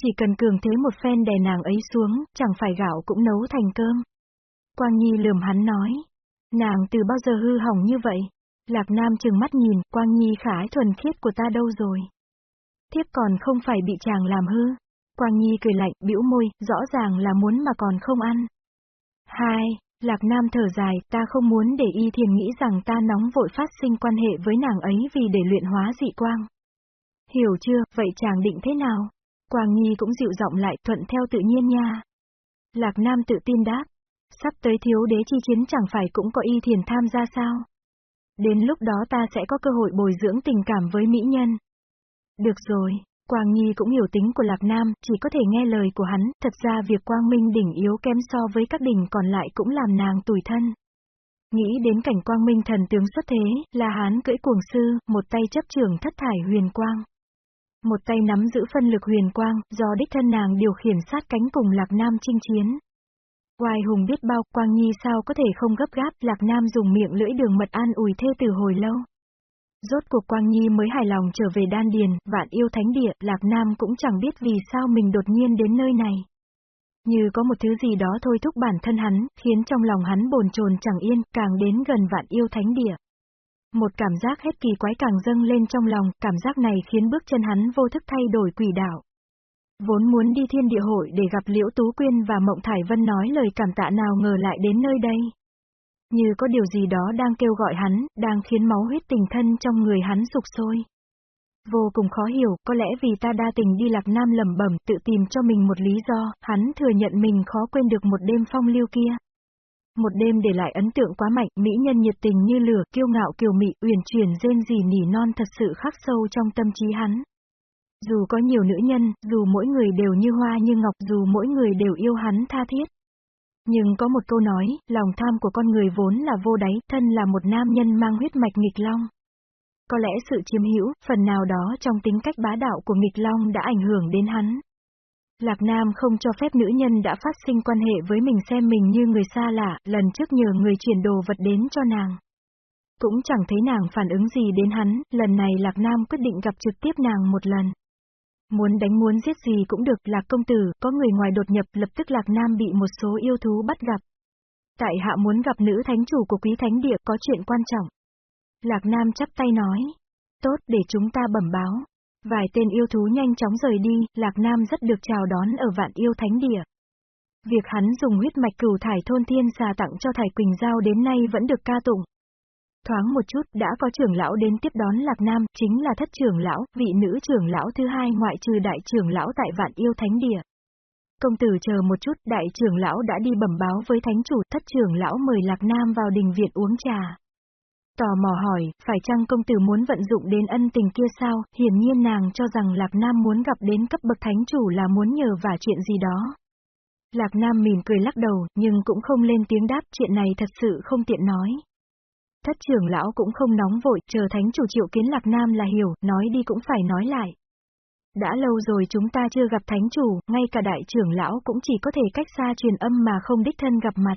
Chỉ cần cường thế một phen đè nàng ấy xuống, chẳng phải gạo cũng nấu thành cơm. Quang Nhi lườm hắn nói. Nàng từ bao giờ hư hỏng như vậy? Lạc Nam chừng mắt nhìn, Quang Nhi khả thuần khiết của ta đâu rồi? Thiếp còn không phải bị chàng làm hư. Quang Nhi cười lạnh, bĩu môi, rõ ràng là muốn mà còn không ăn. Hai, Lạc Nam thở dài, ta không muốn để y thiền nghĩ rằng ta nóng vội phát sinh quan hệ với nàng ấy vì để luyện hóa dị quang. Hiểu chưa, vậy chàng định thế nào? Quang Nhi cũng dịu giọng lại, thuận theo tự nhiên nha. Lạc Nam tự tin đáp. Sắp tới thiếu đế chi chiến chẳng phải cũng có y thiền tham gia sao? Đến lúc đó ta sẽ có cơ hội bồi dưỡng tình cảm với mỹ nhân. Được rồi, Quang Nhi cũng hiểu tính của Lạc Nam, chỉ có thể nghe lời của hắn, thật ra việc Quang Minh đỉnh yếu kém so với các đỉnh còn lại cũng làm nàng tủi thân. Nghĩ đến cảnh Quang Minh thần tướng xuất thế, là hán cưỡi cuồng sư, một tay chấp trường thất thải huyền quang. Một tay nắm giữ phân lực huyền quang, do đích thân nàng điều khiển sát cánh cùng Lạc Nam chinh chiến. Oai Hùng biết bao, Quang Nhi sao có thể không gấp gáp, Lạc Nam dùng miệng lưỡi đường mật an ủi thê từ hồi lâu. Rốt cuộc Quang Nhi mới hài lòng trở về đan điền, vạn yêu thánh địa, Lạc Nam cũng chẳng biết vì sao mình đột nhiên đến nơi này. Như có một thứ gì đó thôi thúc bản thân hắn, khiến trong lòng hắn bồn chồn chẳng yên, càng đến gần vạn yêu thánh địa. Một cảm giác hết kỳ quái càng dâng lên trong lòng, cảm giác này khiến bước chân hắn vô thức thay đổi quỷ đạo. Vốn muốn đi thiên địa hội để gặp Liễu Tú Quyên và Mộng Thải Vân nói lời cảm tạ nào ngờ lại đến nơi đây. Như có điều gì đó đang kêu gọi hắn, đang khiến máu huyết tình thân trong người hắn sục sôi. Vô cùng khó hiểu, có lẽ vì ta đa tình đi lạc nam lầm bẩm tự tìm cho mình một lý do, hắn thừa nhận mình khó quên được một đêm phong lưu kia. Một đêm để lại ấn tượng quá mạnh, mỹ nhân nhiệt tình như lửa, kiêu ngạo kiều mị, uyển chuyển rên rỉ nỉ non thật sự khắc sâu trong tâm trí hắn. Dù có nhiều nữ nhân, dù mỗi người đều như hoa như ngọc, dù mỗi người đều yêu hắn tha thiết. Nhưng có một câu nói, lòng tham của con người vốn là vô đáy, thân là một nam nhân mang huyết mạch nghịch long. Có lẽ sự chiếm hữu, phần nào đó trong tính cách bá đạo của nghịch long đã ảnh hưởng đến hắn. Lạc Nam không cho phép nữ nhân đã phát sinh quan hệ với mình xem mình như người xa lạ, lần trước nhờ người chuyển đồ vật đến cho nàng. Cũng chẳng thấy nàng phản ứng gì đến hắn, lần này Lạc Nam quyết định gặp trực tiếp nàng một lần. Muốn đánh muốn giết gì cũng được, Lạc công tử, có người ngoài đột nhập, lập tức Lạc Nam bị một số yêu thú bắt gặp. Tại hạ muốn gặp nữ thánh chủ của quý thánh địa có chuyện quan trọng. Lạc Nam chắp tay nói. Tốt, để chúng ta bẩm báo. Vài tên yêu thú nhanh chóng rời đi, Lạc Nam rất được chào đón ở vạn yêu thánh địa. Việc hắn dùng huyết mạch cửu thải thôn thiên xà tặng cho thải Quỳnh Giao đến nay vẫn được ca tụng. Thoáng một chút, đã có trưởng lão đến tiếp đón Lạc Nam, chính là thất trưởng lão, vị nữ trưởng lão thứ hai ngoại trừ đại trưởng lão tại vạn yêu thánh địa. Công tử chờ một chút, đại trưởng lão đã đi bẩm báo với thánh chủ, thất trưởng lão mời Lạc Nam vào đình viện uống trà. Tò mò hỏi, phải chăng công tử muốn vận dụng đến ân tình kia sao, hiển nhiên nàng cho rằng Lạc Nam muốn gặp đến cấp bậc thánh chủ là muốn nhờ vả chuyện gì đó. Lạc Nam mỉm cười lắc đầu, nhưng cũng không lên tiếng đáp, chuyện này thật sự không tiện nói. Thất trưởng lão cũng không nóng vội, chờ thánh chủ triệu kiến Lạc Nam là hiểu, nói đi cũng phải nói lại. Đã lâu rồi chúng ta chưa gặp thánh chủ, ngay cả đại trưởng lão cũng chỉ có thể cách xa truyền âm mà không đích thân gặp mặt.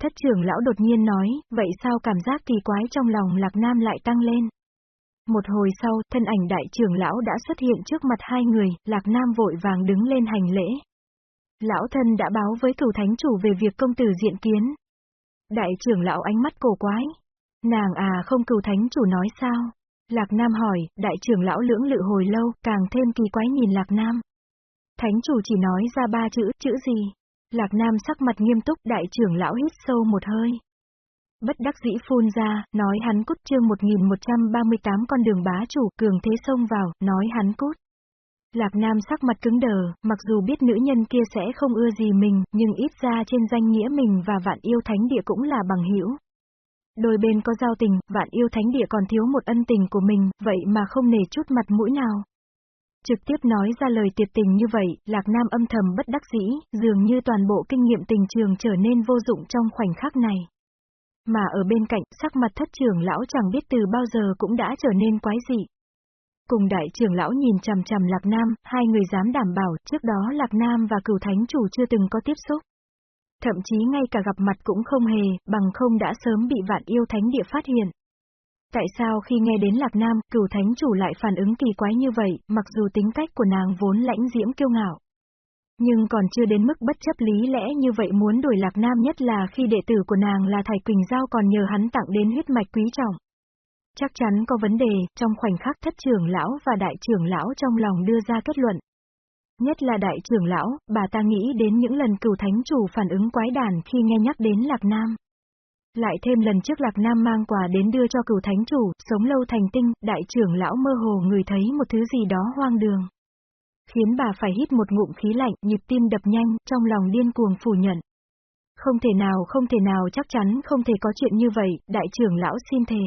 Thất trưởng lão đột nhiên nói, vậy sao cảm giác kỳ quái trong lòng Lạc Nam lại tăng lên? Một hồi sau, thân ảnh đại trưởng lão đã xuất hiện trước mặt hai người, Lạc Nam vội vàng đứng lên hành lễ. Lão thân đã báo với thủ thánh chủ về việc công tử diện kiến. Đại trưởng lão ánh mắt cổ quái, Nàng à không cừu thánh chủ nói sao? Lạc Nam hỏi, đại trưởng lão lưỡng lự hồi lâu, càng thêm kỳ quái nhìn Lạc Nam. Thánh chủ chỉ nói ra ba chữ, chữ gì? Lạc Nam sắc mặt nghiêm túc, đại trưởng lão hít sâu một hơi. Bất đắc dĩ phun ra, nói hắn cút chương 1138 con đường bá chủ, cường thế xông vào, nói hắn cút. Lạc Nam sắc mặt cứng đờ, mặc dù biết nữ nhân kia sẽ không ưa gì mình, nhưng ít ra trên danh nghĩa mình và vạn yêu thánh địa cũng là bằng hữu. Đôi bên có giao tình, vạn yêu thánh địa còn thiếu một ân tình của mình, vậy mà không nề chút mặt mũi nào. Trực tiếp nói ra lời tiệt tình như vậy, Lạc Nam âm thầm bất đắc dĩ, dường như toàn bộ kinh nghiệm tình trường trở nên vô dụng trong khoảnh khắc này. Mà ở bên cạnh, sắc mặt thất trưởng lão chẳng biết từ bao giờ cũng đã trở nên quái dị. Cùng đại trưởng lão nhìn chằm chằm Lạc Nam, hai người dám đảm bảo, trước đó Lạc Nam và cửu thánh chủ chưa từng có tiếp xúc. Thậm chí ngay cả gặp mặt cũng không hề, bằng không đã sớm bị vạn yêu thánh địa phát hiện. Tại sao khi nghe đến Lạc Nam, cửu thánh chủ lại phản ứng kỳ quái như vậy, mặc dù tính cách của nàng vốn lãnh diễm kiêu ngạo. Nhưng còn chưa đến mức bất chấp lý lẽ như vậy muốn đuổi Lạc Nam nhất là khi đệ tử của nàng là Thải Quỳnh Giao còn nhờ hắn tặng đến huyết mạch quý trọng. Chắc chắn có vấn đề, trong khoảnh khắc thất trưởng lão và đại trưởng lão trong lòng đưa ra kết luận. Nhất là đại trưởng lão, bà ta nghĩ đến những lần cửu thánh chủ phản ứng quái đản khi nghe nhắc đến Lạc Nam. Lại thêm lần trước Lạc Nam mang quà đến đưa cho cửu thánh chủ, sống lâu thành tinh, đại trưởng lão mơ hồ người thấy một thứ gì đó hoang đường. Khiến bà phải hít một ngụm khí lạnh, nhịp tim đập nhanh, trong lòng điên cuồng phủ nhận. Không thể nào không thể nào chắc chắn không thể có chuyện như vậy, đại trưởng lão xin thề.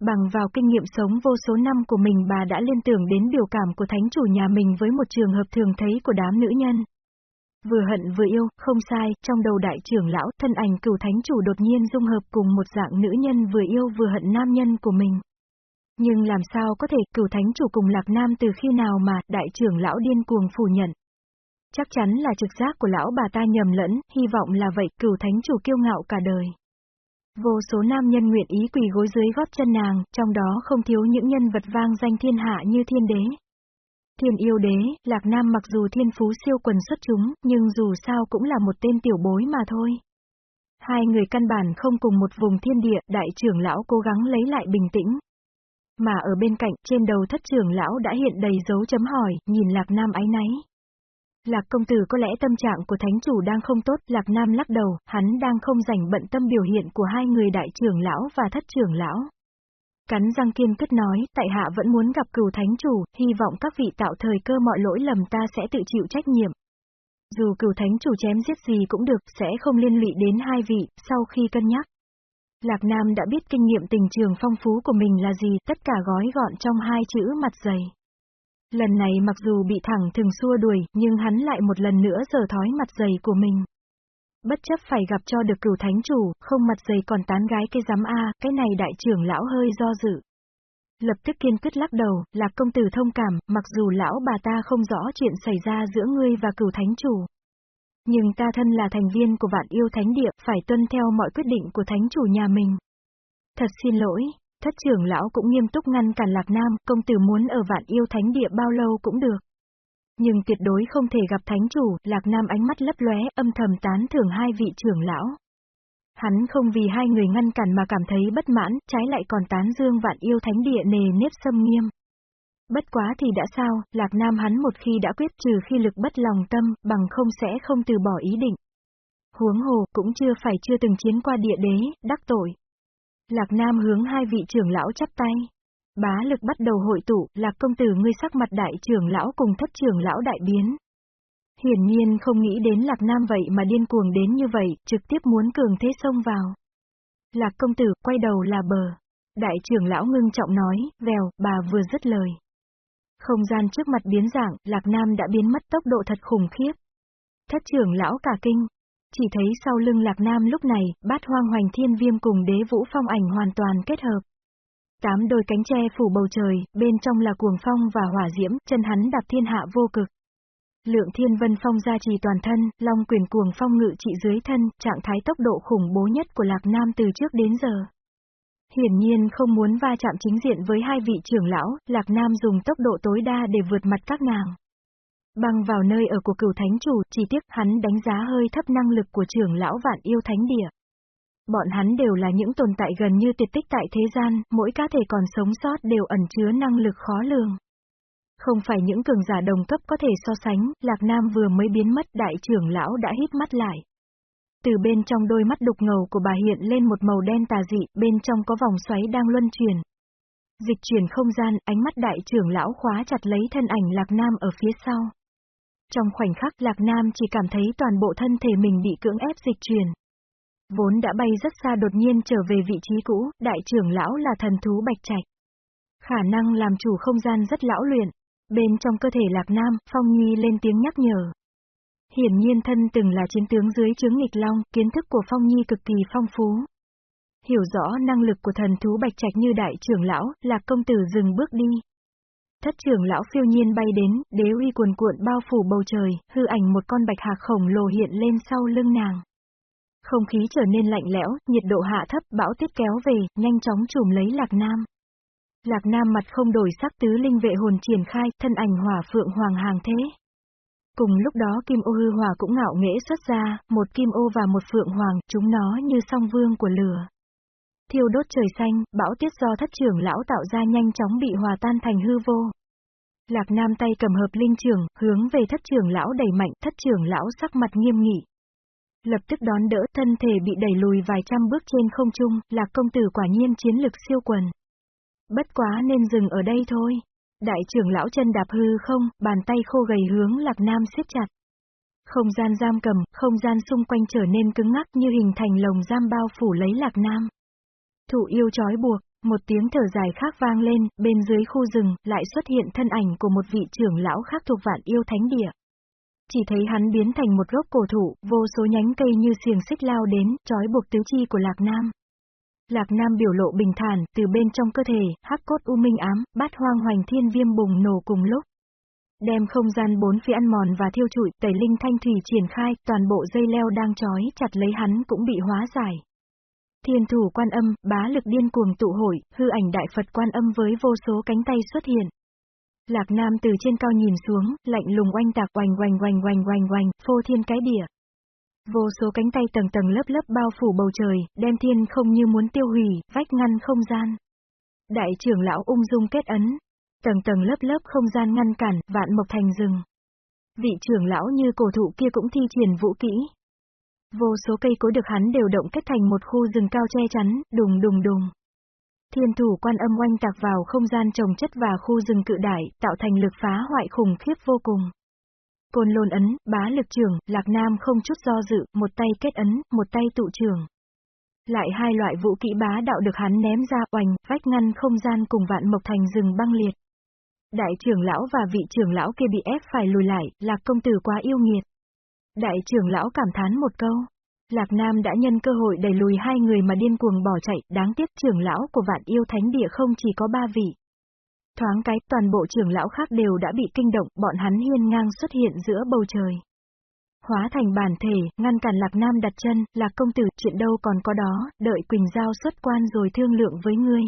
Bằng vào kinh nghiệm sống vô số năm của mình bà đã liên tưởng đến biểu cảm của thánh chủ nhà mình với một trường hợp thường thấy của đám nữ nhân. Vừa hận vừa yêu, không sai, trong đầu đại trưởng lão, thân ảnh cửu thánh chủ đột nhiên dung hợp cùng một dạng nữ nhân vừa yêu vừa hận nam nhân của mình. Nhưng làm sao có thể cửu thánh chủ cùng lạc nam từ khi nào mà đại trưởng lão điên cuồng phủ nhận. Chắc chắn là trực giác của lão bà ta nhầm lẫn, hy vọng là vậy, cửu thánh chủ kiêu ngạo cả đời. Vô số nam nhân nguyện ý quỳ gối dưới gót chân nàng, trong đó không thiếu những nhân vật vang danh thiên hạ như thiên đế. Thiên yêu đế, Lạc Nam mặc dù thiên phú siêu quần xuất chúng, nhưng dù sao cũng là một tên tiểu bối mà thôi. Hai người căn bản không cùng một vùng thiên địa, đại trưởng lão cố gắng lấy lại bình tĩnh. Mà ở bên cạnh, trên đầu thất trưởng lão đã hiện đầy dấu chấm hỏi, nhìn Lạc Nam ái náy. Lạc công tử có lẽ tâm trạng của thánh chủ đang không tốt, Lạc Nam lắc đầu, hắn đang không rảnh bận tâm biểu hiện của hai người đại trưởng lão và thất trưởng lão. Cắn răng kiên quyết nói, tại hạ vẫn muốn gặp cửu thánh chủ, hy vọng các vị tạo thời cơ mọi lỗi lầm ta sẽ tự chịu trách nhiệm. Dù cửu thánh chủ chém giết gì cũng được, sẽ không liên lụy đến hai vị, sau khi cân nhắc. Lạc Nam đã biết kinh nghiệm tình trường phong phú của mình là gì, tất cả gói gọn trong hai chữ mặt dày. Lần này mặc dù bị thẳng thường xua đuổi, nhưng hắn lại một lần nữa giờ thói mặt dày của mình. Bất chấp phải gặp cho được cửu thánh chủ, không mặt dày còn tán gái cái giám A, cái này đại trưởng lão hơi do dự. Lập tức kiên quyết lắc đầu, là công tử thông cảm, mặc dù lão bà ta không rõ chuyện xảy ra giữa ngươi và cửu thánh chủ. Nhưng ta thân là thành viên của vạn yêu thánh địa, phải tuân theo mọi quyết định của thánh chủ nhà mình. Thật xin lỗi, thất trưởng lão cũng nghiêm túc ngăn cản Lạc Nam, công tử muốn ở vạn yêu thánh địa bao lâu cũng được. Nhưng tuyệt đối không thể gặp thánh chủ, Lạc Nam ánh mắt lấp lóe, âm thầm tán thưởng hai vị trưởng lão. Hắn không vì hai người ngăn cản mà cảm thấy bất mãn, trái lại còn tán dương vạn yêu thánh địa nề nếp xâm nghiêm. Bất quá thì đã sao, Lạc Nam hắn một khi đã quyết trừ khi lực bất lòng tâm, bằng không sẽ không từ bỏ ý định. Huống hồ, cũng chưa phải chưa từng chiến qua địa đế, đắc tội. Lạc Nam hướng hai vị trưởng lão chắp tay. Bá lực bắt đầu hội tụ, lạc công tử ngươi sắc mặt đại trưởng lão cùng thất trưởng lão đại biến. Hiển nhiên không nghĩ đến lạc nam vậy mà điên cuồng đến như vậy, trực tiếp muốn cường thế xông vào. Lạc công tử, quay đầu là bờ. Đại trưởng lão ngưng trọng nói, vèo, bà vừa dứt lời. Không gian trước mặt biến dạng, lạc nam đã biến mất tốc độ thật khủng khiếp. Thất trưởng lão cả kinh. Chỉ thấy sau lưng lạc nam lúc này, bát hoang hoành thiên viêm cùng đế vũ phong ảnh hoàn toàn kết hợp. Tám đôi cánh tre phủ bầu trời, bên trong là cuồng phong và hỏa diễm, chân hắn đạp thiên hạ vô cực. Lượng thiên vân phong gia trì toàn thân, long quyền cuồng phong ngự trị dưới thân, trạng thái tốc độ khủng bố nhất của Lạc Nam từ trước đến giờ. Hiển nhiên không muốn va chạm chính diện với hai vị trưởng lão, Lạc Nam dùng tốc độ tối đa để vượt mặt các nàng. Băng vào nơi ở của cửu thánh chủ, chỉ tiếc hắn đánh giá hơi thấp năng lực của trưởng lão vạn yêu thánh địa. Bọn hắn đều là những tồn tại gần như tuyệt tích tại thế gian, mỗi cá thể còn sống sót đều ẩn chứa năng lực khó lường. Không phải những cường giả đồng cấp có thể so sánh, Lạc Nam vừa mới biến mất đại trưởng lão đã hít mắt lại. Từ bên trong đôi mắt đục ngầu của bà hiện lên một màu đen tà dị, bên trong có vòng xoáy đang luân chuyển. Dịch chuyển không gian, ánh mắt đại trưởng lão khóa chặt lấy thân ảnh Lạc Nam ở phía sau. Trong khoảnh khắc Lạc Nam chỉ cảm thấy toàn bộ thân thể mình bị cưỡng ép dịch chuyển. Vốn đã bay rất xa đột nhiên trở về vị trí cũ, đại trưởng lão là thần thú bạch trạch. Khả năng làm chủ không gian rất lão luyện. Bên trong cơ thể Lạc Nam, Phong Nhi lên tiếng nhắc nhở. Hiển nhiên thân từng là chiến tướng dưới chướng nghịch long, kiến thức của Phong Nhi cực kỳ phong phú. Hiểu rõ năng lực của thần thú bạch trạch như đại trưởng lão, Lạc công tử dừng bước đi. Thất trưởng lão phiêu nhiên bay đến, đế uy cuồn cuộn bao phủ bầu trời, hư ảnh một con bạch hạc khổng lồ hiện lên sau lưng nàng. Không khí trở nên lạnh lẽo, nhiệt độ hạ thấp, bão tuyết kéo về, nhanh chóng trùm lấy Lạc Nam. Lạc Nam mặt không đổi sắc tứ linh vệ hồn triển khai, thân ảnh hỏa phượng hoàng hàng thế. Cùng lúc đó kim ô hư hòa cũng ngạo nghễ xuất ra, một kim ô và một phượng hoàng, chúng nó như song vương của lửa. Thiêu đốt trời xanh, bão tuyết do thất trưởng lão tạo ra nhanh chóng bị hòa tan thành hư vô. Lạc Nam tay cầm hợp linh trưởng, hướng về thất trưởng lão đẩy mạnh, thất trưởng lão sắc mặt nghiêm nghị. Lập tức đón đỡ, thân thể bị đẩy lùi vài trăm bước trên không trung, Lạc công tử quả nhiên chiến lực siêu quần. Bất quá nên dừng ở đây thôi. Đại trưởng lão chân đạp hư không, bàn tay khô gầy hướng Lạc Nam siết chặt. Không gian giam cầm, không gian xung quanh trở nên cứng ngắc như hình thành lồng giam bao phủ lấy Lạc Nam. thụ yêu trói buộc, một tiếng thở dài khác vang lên, bên dưới khu rừng, lại xuất hiện thân ảnh của một vị trưởng lão khác thuộc vạn yêu thánh địa. Chỉ thấy hắn biến thành một gốc cổ thụ, vô số nhánh cây như xiềng xích lao đến, trói buộc tứ chi của Lạc Nam. Lạc Nam biểu lộ bình thản, từ bên trong cơ thể, hắc cốt u minh ám, bát hoang hoành thiên viêm bùng nổ cùng lúc. Đem không gian bốn phía ăn mòn và thiêu trụi, tẩy linh thanh thủy triển khai, toàn bộ dây leo đang trói chặt lấy hắn cũng bị hóa giải. Thiên thủ quan âm, bá lực điên cuồng tụ hội, hư ảnh đại Phật quan âm với vô số cánh tay xuất hiện. Lạc Nam từ trên cao nhìn xuống, lạnh lùng oanh tạc oanh oanh oanh oanh oanh oanh, phô thiên cái địa. Vô số cánh tay tầng tầng lớp lớp bao phủ bầu trời, đem thiên không như muốn tiêu hủy, vách ngăn không gian. Đại trưởng lão ung dung kết ấn. Tầng tầng lớp lớp không gian ngăn cản, vạn mộc thành rừng. Vị trưởng lão như cổ thụ kia cũng thi triển vũ kỹ. Vô số cây cối được hắn đều động kết thành một khu rừng cao che chắn, đùng đùng đùng. Thiên thủ quan âm oanh tạc vào không gian trồng chất và khu rừng cự đại, tạo thành lực phá hoại khủng khiếp vô cùng. Côn lôn ấn, bá lực trường lạc nam không chút do dự, một tay kết ấn, một tay tụ trường Lại hai loại vũ kỹ bá đạo được hắn ném ra oanh, vách ngăn không gian cùng vạn mộc thành rừng băng liệt. Đại trưởng lão và vị trưởng lão kia bị ép phải lùi lại, lạc công tử quá yêu nghiệt. Đại trưởng lão cảm thán một câu. Lạc Nam đã nhân cơ hội đẩy lùi hai người mà điên cuồng bỏ chạy, đáng tiếc trưởng lão của vạn yêu thánh địa không chỉ có ba vị. Thoáng cái, toàn bộ trưởng lão khác đều đã bị kinh động, bọn hắn hiên ngang xuất hiện giữa bầu trời. Hóa thành bản thể, ngăn cản Lạc Nam đặt chân, Lạc công tử, chuyện đâu còn có đó, đợi Quỳnh Giao xuất quan rồi thương lượng với ngươi.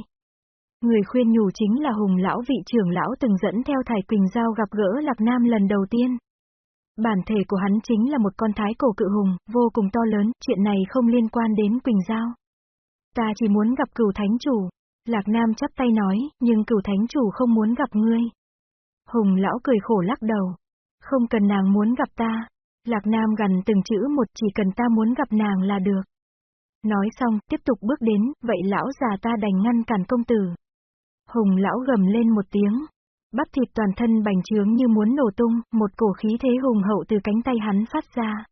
Người khuyên nhủ chính là Hùng lão vị trưởng lão từng dẫn theo thải Quỳnh Giao gặp gỡ Lạc Nam lần đầu tiên. Bản thể của hắn chính là một con thái cổ cự hùng, vô cùng to lớn, chuyện này không liên quan đến Quỳnh Giao. Ta chỉ muốn gặp cửu thánh chủ. Lạc Nam chắp tay nói, nhưng cửu thánh chủ không muốn gặp ngươi. Hùng lão cười khổ lắc đầu. Không cần nàng muốn gặp ta. Lạc Nam gần từng chữ một chỉ cần ta muốn gặp nàng là được. Nói xong, tiếp tục bước đến, vậy lão già ta đành ngăn cản công tử. Hùng lão gầm lên một tiếng, Bắp thịt toàn thân bành trướng như muốn nổ tung, một cổ khí thế hùng hậu từ cánh tay hắn phát ra.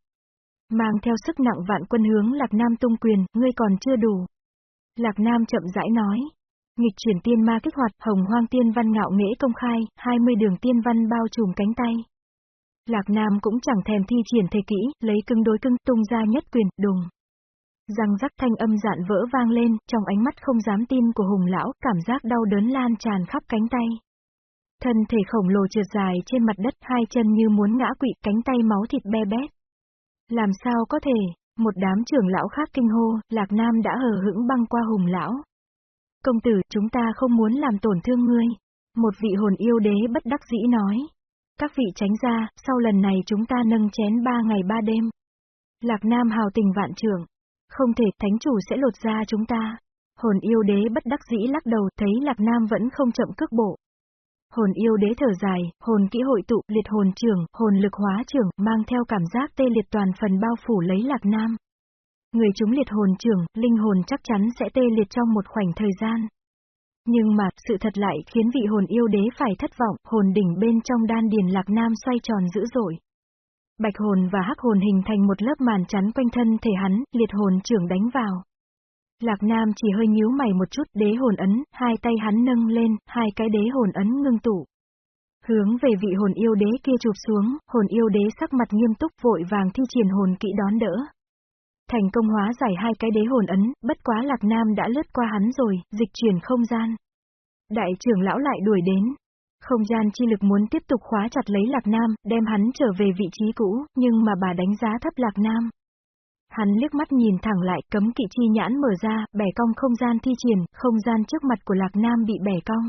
Mang theo sức nặng vạn quân hướng Lạc Nam tung quyền, ngươi còn chưa đủ. Lạc Nam chậm rãi nói. Nghịch chuyển tiên ma kích hoạt, hồng hoang tiên văn ngạo nghễ công khai, 20 đường tiên văn bao trùm cánh tay. Lạc Nam cũng chẳng thèm thi triển thể kỹ, lấy cưng đối cưng tung ra nhất quyền, đùng. Răng rắc thanh âm dạn vỡ vang lên, trong ánh mắt không dám tin của hùng lão, cảm giác đau đớn lan tràn khắp cánh tay. Thân thể khổng lồ trượt dài trên mặt đất, hai chân như muốn ngã quỵ, cánh tay máu thịt be bét. Làm sao có thể, một đám trưởng lão khác kinh hô, Lạc Nam đã hờ hững băng qua hùng lão. Công tử, chúng ta không muốn làm tổn thương ngươi. Một vị hồn yêu đế bất đắc dĩ nói. Các vị tránh ra, sau lần này chúng ta nâng chén ba ngày ba đêm. Lạc Nam hào tình vạn trưởng. Không thể, thánh chủ sẽ lột ra chúng ta. Hồn yêu đế bất đắc dĩ lắc đầu, thấy Lạc Nam vẫn không chậm cước bộ. Hồn yêu đế thở dài, hồn kỹ hội tụ, liệt hồn trưởng, hồn lực hóa trưởng, mang theo cảm giác tê liệt toàn phần bao phủ lấy lạc nam. Người chúng liệt hồn trưởng, linh hồn chắc chắn sẽ tê liệt trong một khoảnh thời gian. Nhưng mà, sự thật lại khiến vị hồn yêu đế phải thất vọng, hồn đỉnh bên trong đan điền lạc nam xoay tròn dữ dội. Bạch hồn và hắc hồn hình thành một lớp màn chắn quanh thân thể hắn, liệt hồn trưởng đánh vào. Lạc Nam chỉ hơi nhíu mày một chút, đế hồn ấn, hai tay hắn nâng lên, hai cái đế hồn ấn ngưng tụ. Hướng về vị hồn yêu đế kia chụp xuống, hồn yêu đế sắc mặt nghiêm túc vội vàng thi triển hồn kỹ đón đỡ. Thành công hóa giải hai cái đế hồn ấn, bất quá Lạc Nam đã lướt qua hắn rồi, dịch chuyển không gian. Đại trưởng lão lại đuổi đến. Không gian chi lực muốn tiếp tục khóa chặt lấy Lạc Nam, đem hắn trở về vị trí cũ, nhưng mà bà đánh giá thấp Lạc Nam. Hắn liếc mắt nhìn thẳng lại, cấm kỵ chi nhãn mở ra, bẻ cong không gian thi triển, không gian trước mặt của Lạc Nam bị bẻ cong.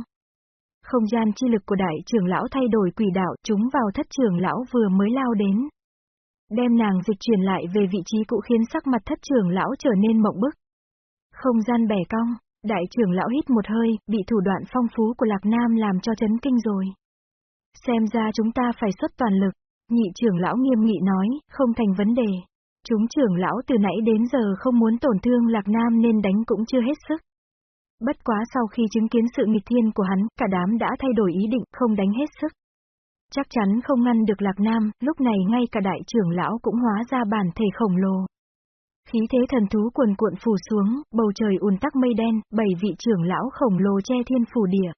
Không gian chi lực của đại trưởng lão thay đổi quỷ đạo, chúng vào thất trưởng lão vừa mới lao đến. Đem nàng dịch chuyển lại về vị trí cũ khiến sắc mặt thất trưởng lão trở nên mộng bức. Không gian bẻ cong, đại trưởng lão hít một hơi, bị thủ đoạn phong phú của Lạc Nam làm cho chấn kinh rồi. Xem ra chúng ta phải xuất toàn lực, nhị trưởng lão nghiêm nghị nói, không thành vấn đề. Chúng trưởng lão từ nãy đến giờ không muốn tổn thương Lạc Nam nên đánh cũng chưa hết sức. Bất quá sau khi chứng kiến sự nghịch thiên của hắn, cả đám đã thay đổi ý định không đánh hết sức. Chắc chắn không ngăn được Lạc Nam, lúc này ngay cả đại trưởng lão cũng hóa ra bản thể khổng lồ. Khí thế thần thú cuồn cuộn phủ xuống, bầu trời ùn tắc mây đen, bảy vị trưởng lão khổng lồ che thiên phủ địa.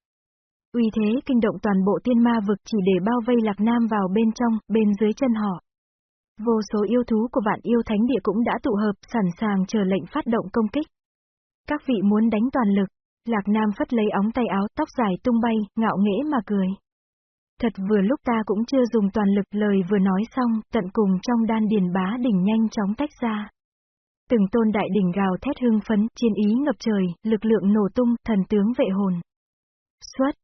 Uy thế kinh động toàn bộ tiên ma vực chỉ để bao vây Lạc Nam vào bên trong, bên dưới chân họ. Vô số yêu thú của vạn yêu thánh địa cũng đã tụ hợp, sẵn sàng chờ lệnh phát động công kích. Các vị muốn đánh toàn lực, Lạc Nam phất lấy óng tay áo, tóc dài tung bay, ngạo nghễ mà cười. Thật vừa lúc ta cũng chưa dùng toàn lực lời vừa nói xong, tận cùng trong đan điền bá đỉnh nhanh chóng tách ra. Từng tôn đại đỉnh gào thét hưng phấn, chiến ý ngập trời, lực lượng nổ tung, thần tướng vệ hồn. Xuất,